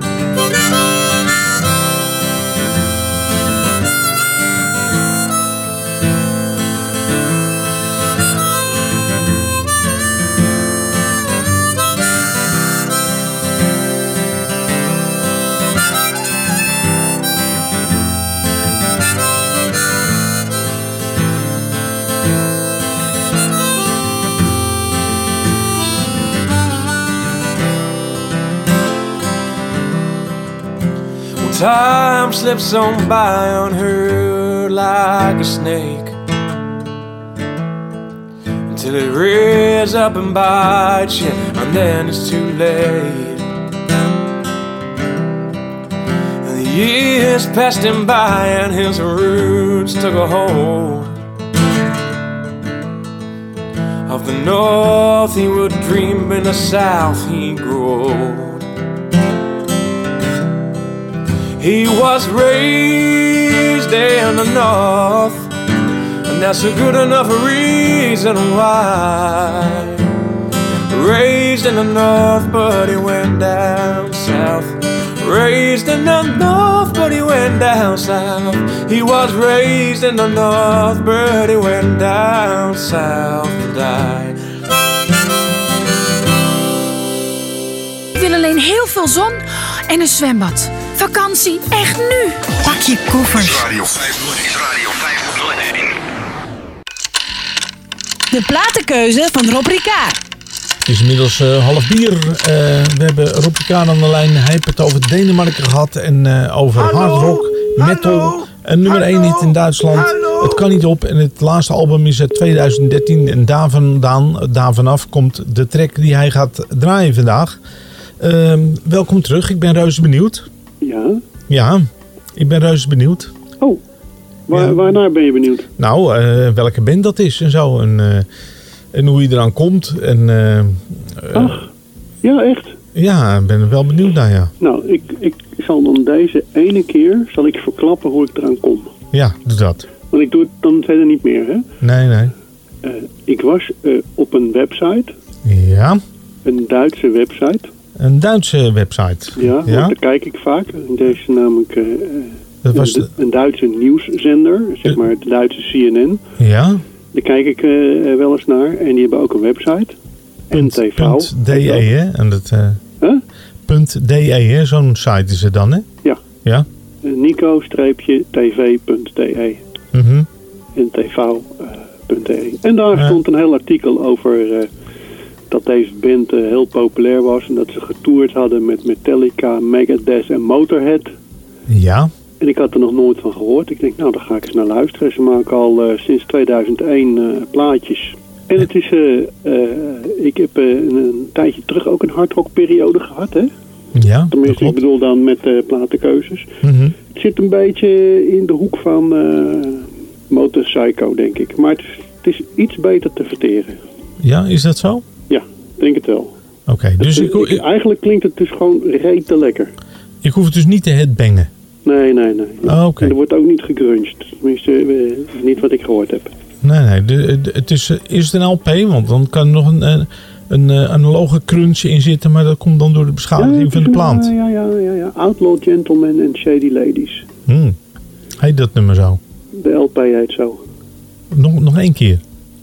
Time slips on by on her like a snake until it rears up and bites you, and then it's too late. And the years passed him by, and his roots took a hold of the north. He would dream in the south, he grew. He was raised in the north, and that's a good enough reason why. Raised in the north, but he went down south. Raised in the north, but he went down south. He was raised in the north, but he went down south to die. Ik wil alleen heel veel zon en een zwembad. Vakantie, echt nu. Pak je koffers. Radio 501 is Radio 501. De platenkeuze van Rob Ricard. Het is inmiddels eh, half bier. Eh, we hebben Rob Ricard aan de lijn. Hij heeft het over Denemarken gehad en eh, over hard rock, metal. Een nummer 1 hit in Duitsland. Het kan niet op. En het laatste album is uit 2013. En daar vandaan, daar vanaf komt de track die hij gaat draaien vandaag. Ehm, welkom terug. Ik ben reuze benieuwd. Ja. Ja, ik ben reuze benieuwd. Oh, waar, waarnaar ben je benieuwd? Nou, eh, welke band dat is en zo. En, eh, en hoe je eraan komt. En, eh, Ach, ja echt? ja, ik ben er wel benieuwd naar, ja. Nou, ik, ik zal dan deze ene keer, zal ik verklappen hoe ik eraan kom. Ja, doe dat. Want ik doe het dan verder niet meer, hè. Nee, nee. Ik was op een website, Ja, een Duitse website. Een Duitse website. Ja, daar kijk ik vaak. Deze is namelijk eh, Dat was een, Duitse nieuwszender, zeg maar de Duitse CNN. Ja, Daar kijk ik eh, wel eens naar. En die hebben ook een website. NTV. punt .de, hè? En dat, eh, Huh? punt .de, hè? Zo'n site is het dan, hè? Ja. Ja. Nico-tv.de. Mhm. ntv.de. En daar stond een heel artikel over dat deze band eh, heel populair was. En dat ze getoerd hadden met Metallica, Megadeth en Motorhead. Ja. En ik had er nog nooit van gehoord. Ik denk, nou, daar ga ik eens naar luisteren. Ze maken al eh, sinds 2001 eh, plaatjes. En het is, ik heb een, een tijdje terug ook een hardrockperiode gehad, hè? Ja, Tenminste, ik bedoel dan met platenkeuzes. Mhm. Het zit een beetje in de hoek van Motor Psycho, denk ik. Maar het is, het is iets beter te verteren. Ja, is dat zo? Ja, denk het wel. Oké, dus ik, Ik- eigenlijk klinkt het dus gewoon rete lekker. ik hoef het dus niet te headbangen. Nee, nee, nee. Ah, oké. En er wordt ook niet gegruncht. Tenminste, eh, niet wat ik gehoord heb. Nee, nee. De, de- het is, eh, is het een LP? Want dan kan er nog een, eh, een, analoge crunch in zitten. Maar dat komt dan door de beschadiging van de plant. Ja, ja, ja, ja. Outlaw Gentlemen and Shady Ladies. Hmm. Heet dat nummer zo? De LP heet zo. Nog, nog één keer.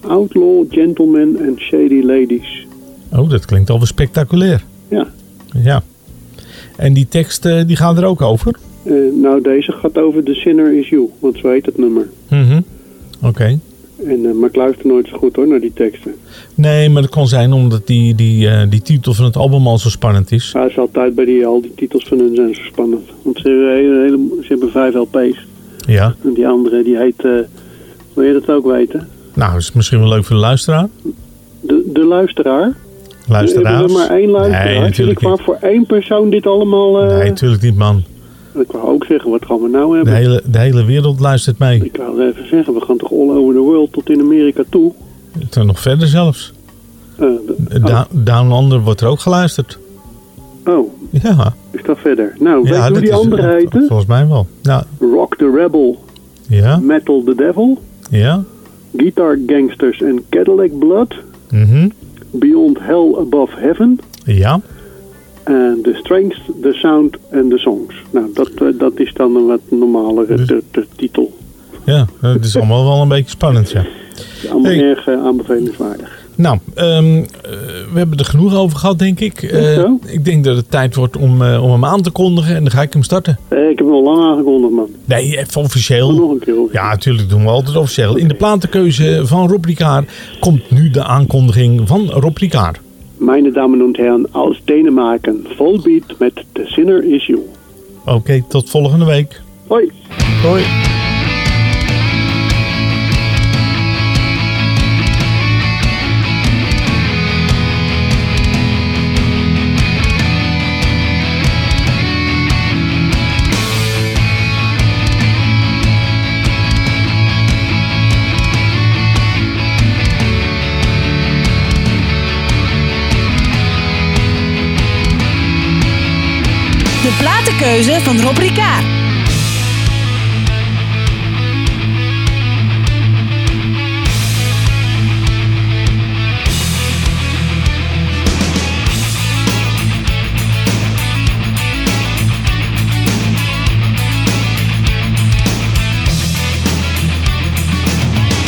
Outlaw Gentlemen and Shady Ladies. Oh, dat klinkt alweer spectaculair. Ja. En die tekst eh, die gaat er ook over? Eh, nou, deze gaat over The Sinner Is You, want zo heet het nummer. Mhm. Oké. En, eh, maar ik luister nooit zo goed hoor, naar die teksten. Nee, maar dat kan zijn omdat die, die, die titel van het album al zo spannend is. Ja, het is altijd bij die, al die titels van hun zijn zo spannend. Want ze hebben, hele, hele- ze hebben vijf LP's. Ja. En die andere, die heet, wil je dat ook weten? Nou, is misschien wel leuk voor de luisteraar. De, de luisteraar. Luisteraars. We maar één luisteraar? Nee, natuurlijk ik maar voor één persoon dit allemaal... eh, Nee, natuurlijk niet, man. Ik wou ook zeggen, wat gaan we nou De hebben? hele, de hele wereld luistert mee. Ik wou even zeggen, we gaan toch all over the world tot in Amerika toe? Er nog verder zelfs. Eh, de- Da Down Under wordt er ook geluisterd. oh, Ja. is dat verder? Nou, weet je ja hoe dat die andere heette? Volgens mij wel. Nou, Rock the Rebel, ja. Metal the Devil, Ja. Guitar Gangsters en Cadillac Blood, Mhm. Beyond Hell Above Heaven, Ja. en The Strength, The Sound en The Songs. Nou, dat, eh, dat is dan een wat normalere Dus- te- te- titel. Ja, het is allemaal wel een beetje spannend, ja. Allemaal Hey. erg eh, aanbevelingswaardig. Nou, ehm, eh, we hebben er genoeg over gehad, denk ik. Eh, ik denk dat het tijd wordt om, eh, om hem aan te kondigen en dan ga ik hem starten. Ik heb hem al lang aangekondigd, man. Nee, even officieel. Nog een keer. Ja, natuurlijk doen we altijd officieel. In de platenkeuze van Rob Ricard komt nu de aankondiging van Rob Ricard. Meine Damen und Herren, aus Denemarken, Volbeat met The Sinner Is You. Oké, tot volgende week. Hoi. Hoi. Platenkeuze van Rob Ricard.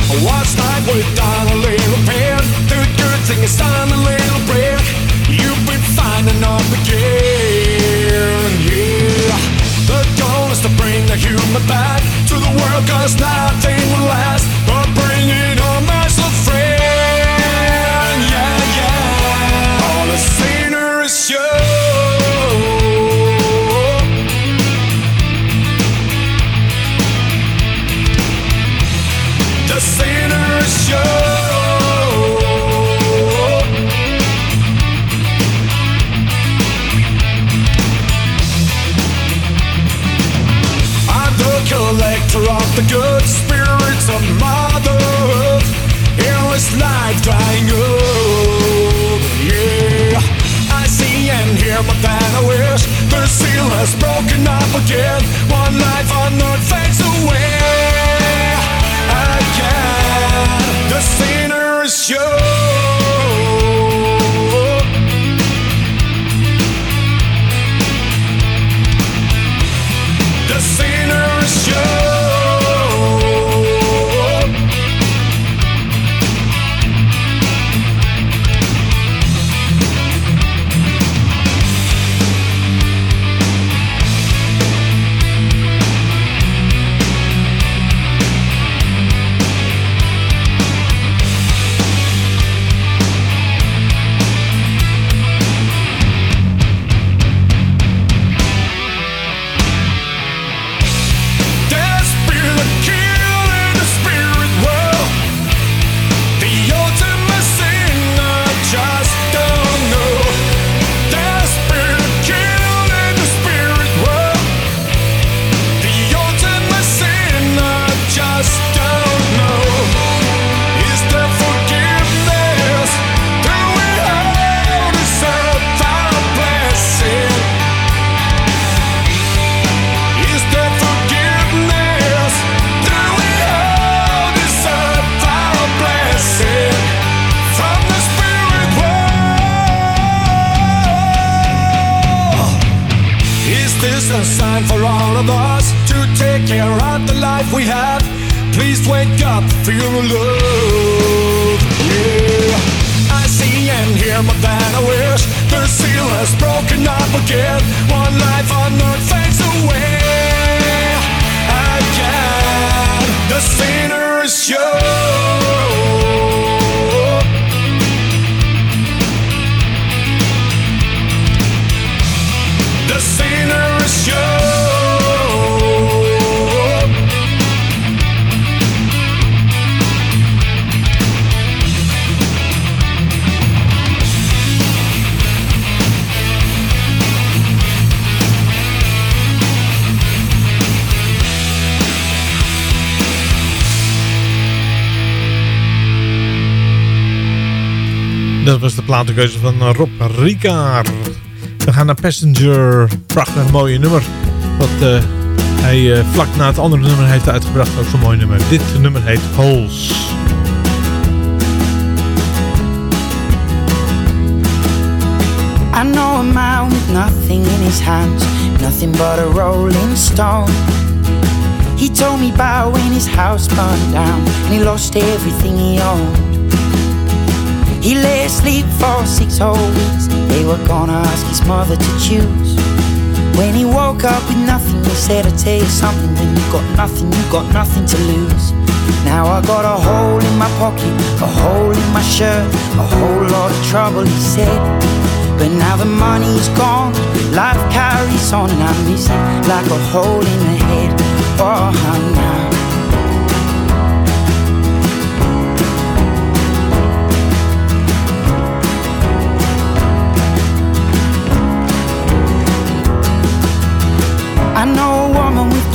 The good done a little break. You've been finding up again, to the world, cause nothing a sign for all of us to take care of the life we have? Please wake up, feel love. Yeah, I see and hear more than I wish. The seal has broken not forget. One life on earth fades away. Again, the sinner is you. Dat was de platenkeuze van eh, Rob Ricard. We gaan naar Passenger. Prachtig mooie nummer. Wat eh, hij eh, vlak na het andere nummer heeft uitgebracht. Ook zo'n mooi nummer. Dit nummer heet Holes. I know a man with nothing in his hands, nothing but a rolling stone. He told me about when his house burned down and he lost everything he owned. He lay asleep for six whole weeks. They were gonna ask his mother to choose. When he woke up with nothing, he said, I tell you something, when you got nothing, you got nothing to lose. Now I got a hole in my pocket, a hole in my shirt, a whole lot of trouble, he said. But now the money's gone, life carries on, and I miss it like a hole in the head. Oh, now.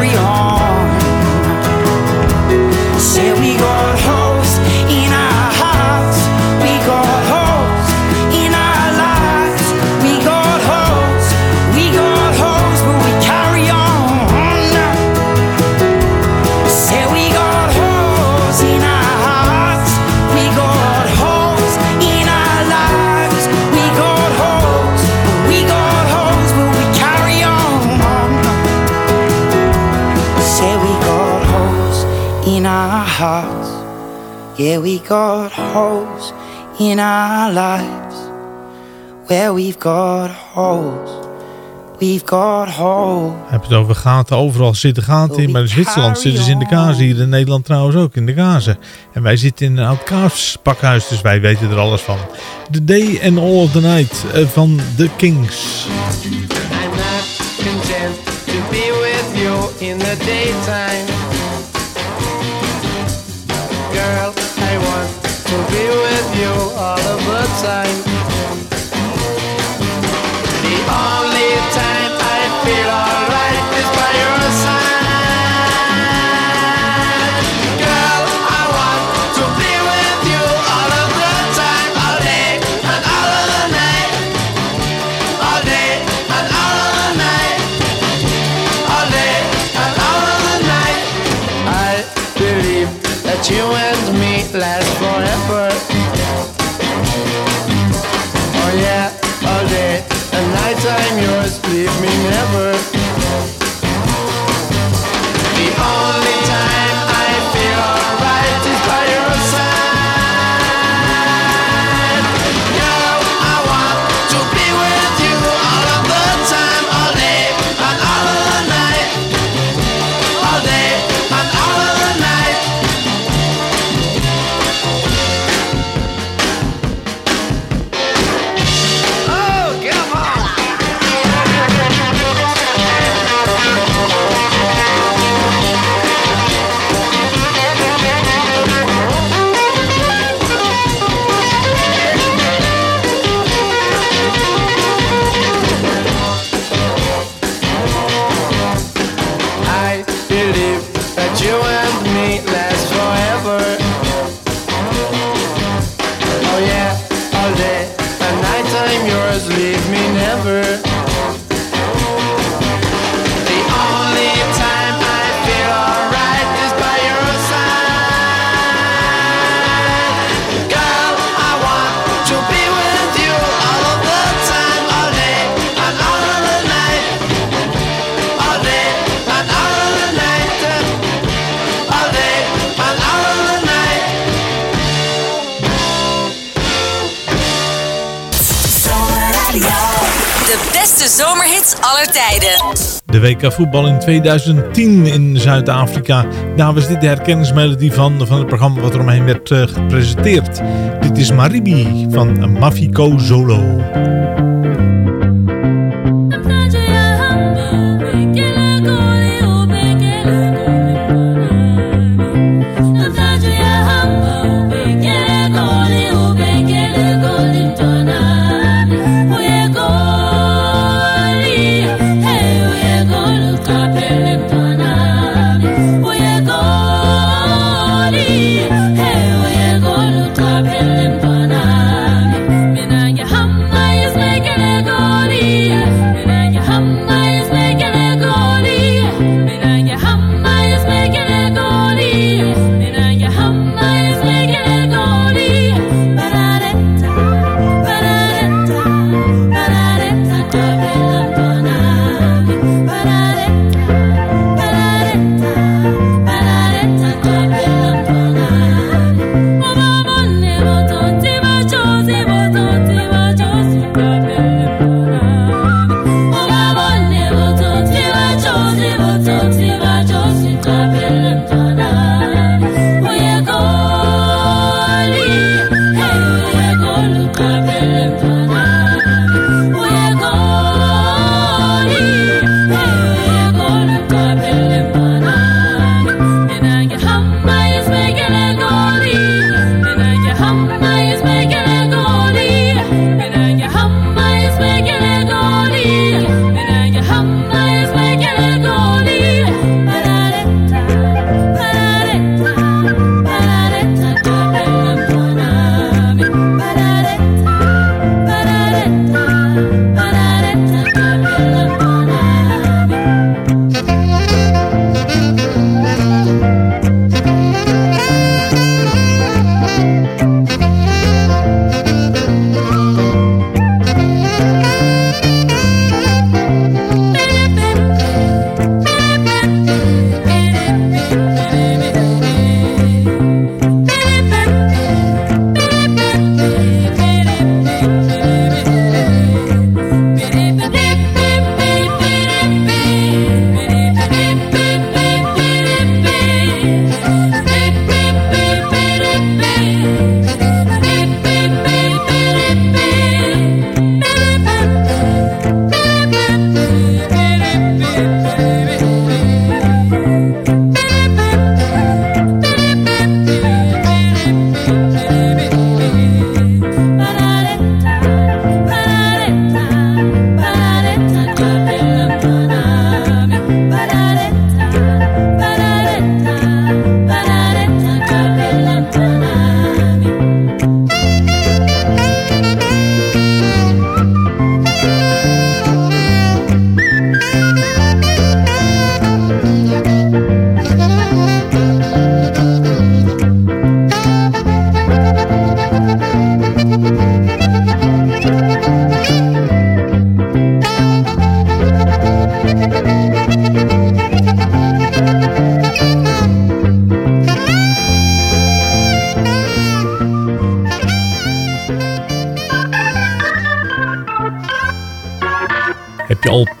carry on. We got holes in our lives. Where we've got holes, we've got holes. Heb je het over gaten? Overal zitten gaten in. Maar in Zwitserland zitten ze in de kazen. Hier in Nederland trouwens ook in de kazen. En wij zitten in een oud kaafspakhuis. Dus wij weten er alles van. The Day and All of the Night eh, van The Kings. I'm not content to be tijden. De WK voetbal in 2010 in Zuid-Afrika. Daar was dit de herkenningsmelodie van, van het programma wat er omheen werd eh, gepresenteerd. Dit is Maribi van Mafiko Solo.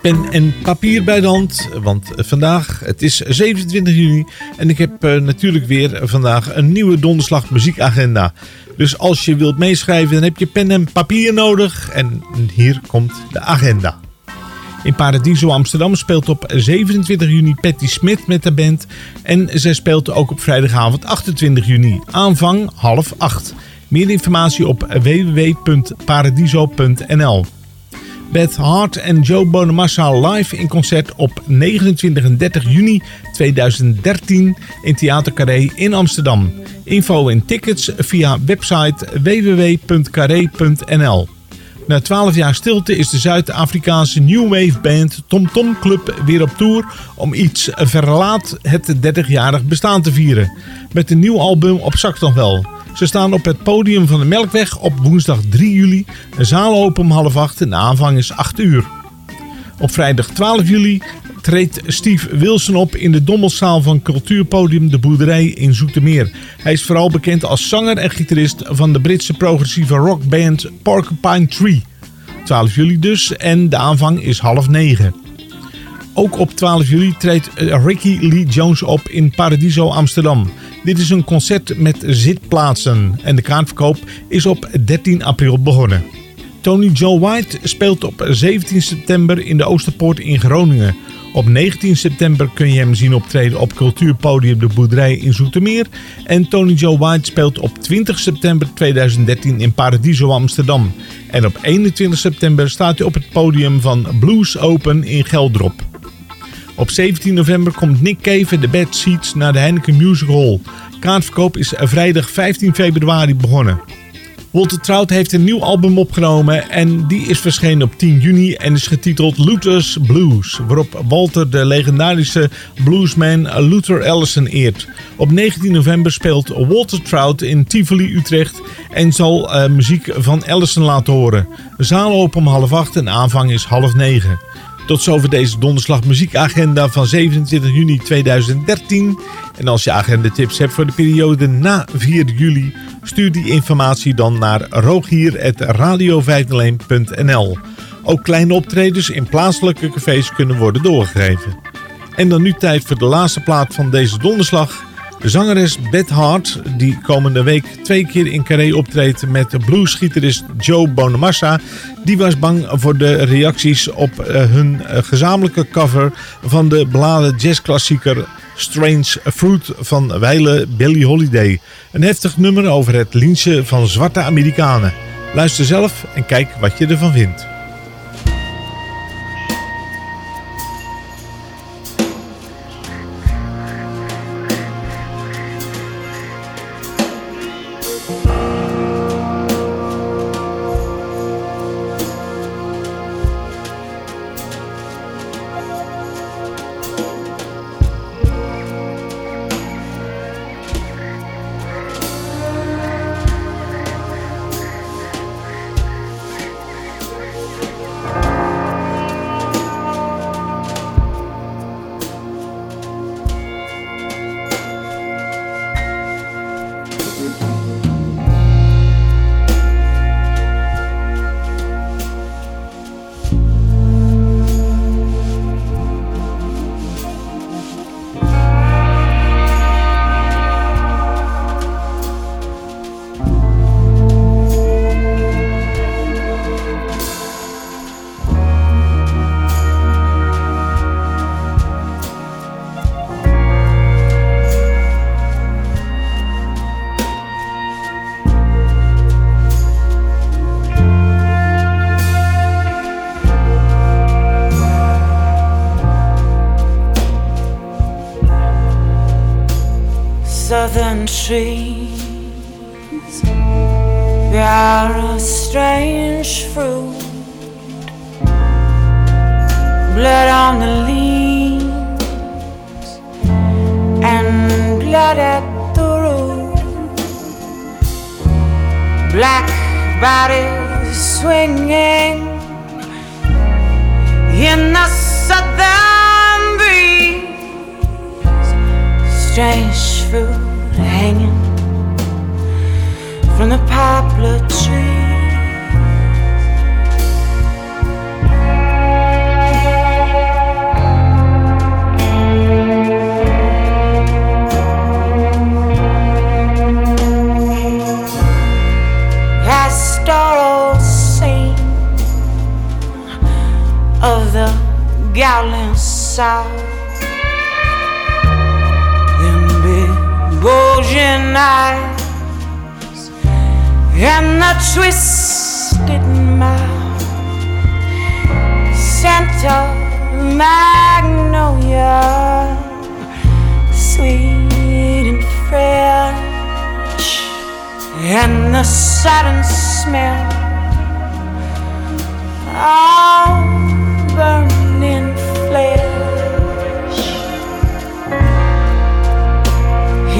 Pen en papier bij de hand? Want vandaag, het is 27 juni en ik heb uh, natuurlijk weer vandaag een nieuwe donderslag muziekagenda. Dus als je wilt meeschrijven, dan heb je pen en papier nodig. En hier komt de agenda. In Paradiso Amsterdam speelt op 27 juni Patty Smith met de band. En zij speelt ook op vrijdagavond 28 juni. Aanvang half acht. Meer informatie op www.paradiso.nl. Beth Hart en Joe Bonamassa live in concert op 29 en 30 juni 2013 in Theater Carré in Amsterdam. Info en tickets via website www.carré.nl. Na 12 jaar stilte is de Zuid-Afrikaanse New Wave band Tom Tom Club weer op tour om iets verlaat het 30-jarig bestaan te vieren. Met een nieuw album op zak nog wel. Ze staan op het podium van de Melkweg op woensdag 3 juli. Een zaal open om half acht en de aanvang is 8 uur. Op vrijdag 12 juli treedt Steve Wilson op in de Dommelszaal van cultuurpodium De Boerderij in Zoetermeer. Hij is vooral bekend als zanger en gitarist van de Britse progressieve rockband Porcupine Tree. 12 juli dus en de aanvang is half negen. Ook op 12 juli treedt Ricky Lee Jones op in Paradiso Amsterdam. Dit is een concert met zitplaatsen en de kaartverkoop is op 13 april begonnen. Tony Joe White speelt op 17 september in de Oosterpoort in Groningen. Op 19 september kun je hem zien optreden op Cultuurpodium De Boerderij in Zoetermeer. En Tony Joe White speelt op 20 september 2013 in Paradiso Amsterdam. En op 21 september staat hij op het podium van Blues Open in Geldrop. Op 17 november komt Nick Cave de Bad Seats naar de Heineken Music Hall. Kaartverkoop is vrijdag 15 februari begonnen. Walter Trout heeft een nieuw album opgenomen en die is verschenen op 10 juni en is getiteld Luther's Blues, waarop Walter de legendarische bluesman Luther Allison eert. Op 19 november speelt Walter Trout in Tivoli, Utrecht en zal uh, muziek van Allison laten horen. De zaal open om half acht en aanvang is half negen. Tot zover deze donderslag muziekagenda van 27 juni 2013. En als je agendatips hebt voor de periode na 4 juli, stuur die informatie dan naar rogier.radio501.nl. Ook kleine optredens in plaatselijke cafés kunnen worden doorgegeven. En dan nu tijd voor de laatste plaat van deze donderslag. Zangeres Beth Hart, die komende week twee keer in Carré optreedt met bluesgitarist Joe Bonamassa, die was bang voor de reacties op hun gezamenlijke cover van de beladen jazzklassieker Strange Fruit van wijle Billie Holiday. Een heftig nummer over het lynchen van zwarte Amerikanen. Luister zelf en kijk wat je ervan vindt. Southern trees bear a strange fruit. Blood on the leaves and blood at the root. Black bodies swinging in the strange fruit hanging from the poplar tree. Pastoral scene of the gallant South. Ocean eyes and the twisted mouth. Scent of magnolia, sweet and fresh, and the sudden smell of burning flesh.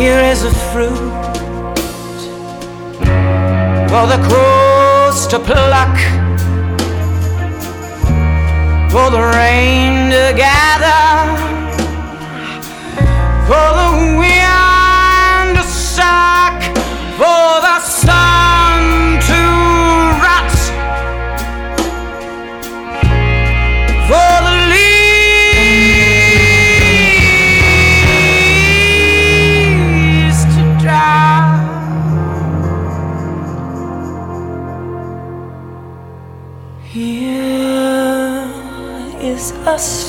Here is a fruit for the crows to pluck, for the rain to gather, for the is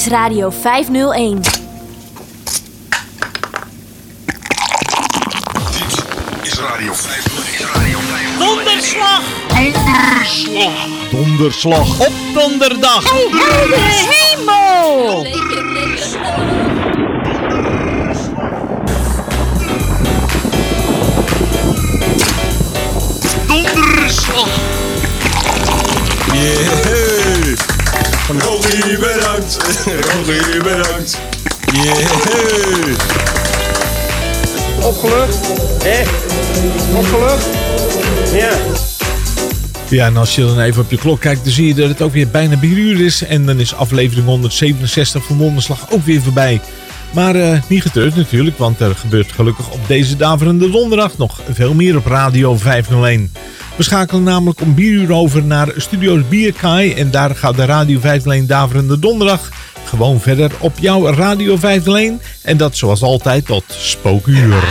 is Radio 501. Is Radio 501. Donderslag! Donderslag! Donderslag op donderdag. Heldere hemel! Donderslag! Yeah! Rogie bedankt! Rogie bedankt! Yeah! Opgelucht? Hé? Opgelucht? Ja. Ja, en als je dan even op je klok kijkt, dan zie je dat het ook weer bijna 4 uur is. En dan is aflevering 167 van Donderslag ook weer voorbij. Maar eh, niet getreurd natuurlijk, want er gebeurt gelukkig op deze daverende donderdag nog veel meer op Radio 501. We schakelen namelijk om 4 uur over naar Studio's Bierkai. En daar gaat de Radio 501 daverende donderdag gewoon verder op jouw Radio 501. En dat zoals altijd tot spookuur.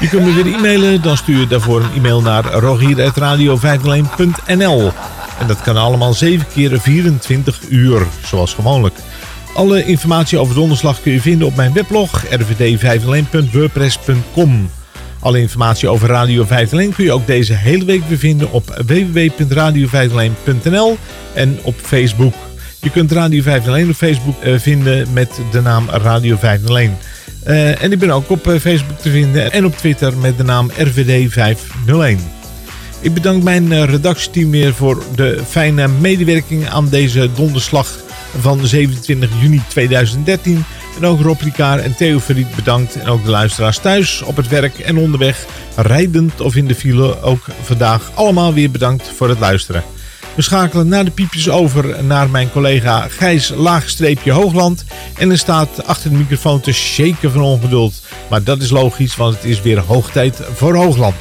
Je kunt me weer e-mailen, dan stuur je daarvoor een e-mail naar rogier.radio501.nl En dat kan allemaal 7 keer 24 uur, zoals gewoonlijk. Alle informatie over donderslag kun je vinden op mijn weblog rvd501.wordpress.com Alle informatie over Radio 501 kun je ook deze hele week weer vinden op www.radio501.nl en op Facebook. Je kunt Radio 501 op Facebook eh, vinden met de naam Radio 501. Eh, en ik ben ook op eh, Facebook te vinden en op Twitter met de naam RVD501. Ik bedank mijn redactieteam weer voor de fijne medewerking aan deze donderslag van 27 juni 2013. En ook Rob en Theo Verriet bedankt. En ook de luisteraars thuis, op het werk en onderweg, rijdend of in de file. Ook vandaag allemaal weer bedankt voor het luisteren. We schakelen na de piepjes over naar mijn collega Gijs Laagstreepje Hoogland. En er staat achter de microfoon te shaken van ongeduld. Maar dat is logisch, want het is weer hoog tijd voor Hoogland.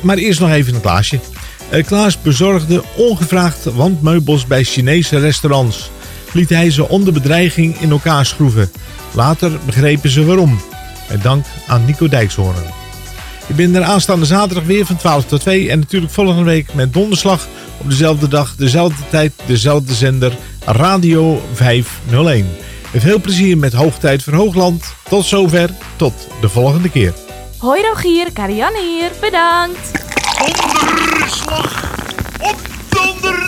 Maar eerst nog even een Klaasje. Eh, Klaas bezorgde ongevraagd wandmeubels bij Chinese restaurants. Liet hij ze onder bedreiging in elkaar schroeven. Later begrepen ze waarom. Met dank aan Nico Dijkshoorn. Ik ben er aanstaande zaterdag weer van 12 tot 2 en natuurlijk volgende week met donderslag op dezelfde dag, dezelfde tijd, dezelfde zender Radio 501. Met veel plezier met Hoogtijd voor Hoogland. Tot zover, tot de volgende keer. Hoi Rogier, Karianne hier, bedankt. Donderslag op donderdag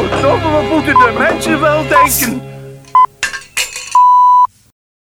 Godverdomme, wat moeten de mensen wel denken?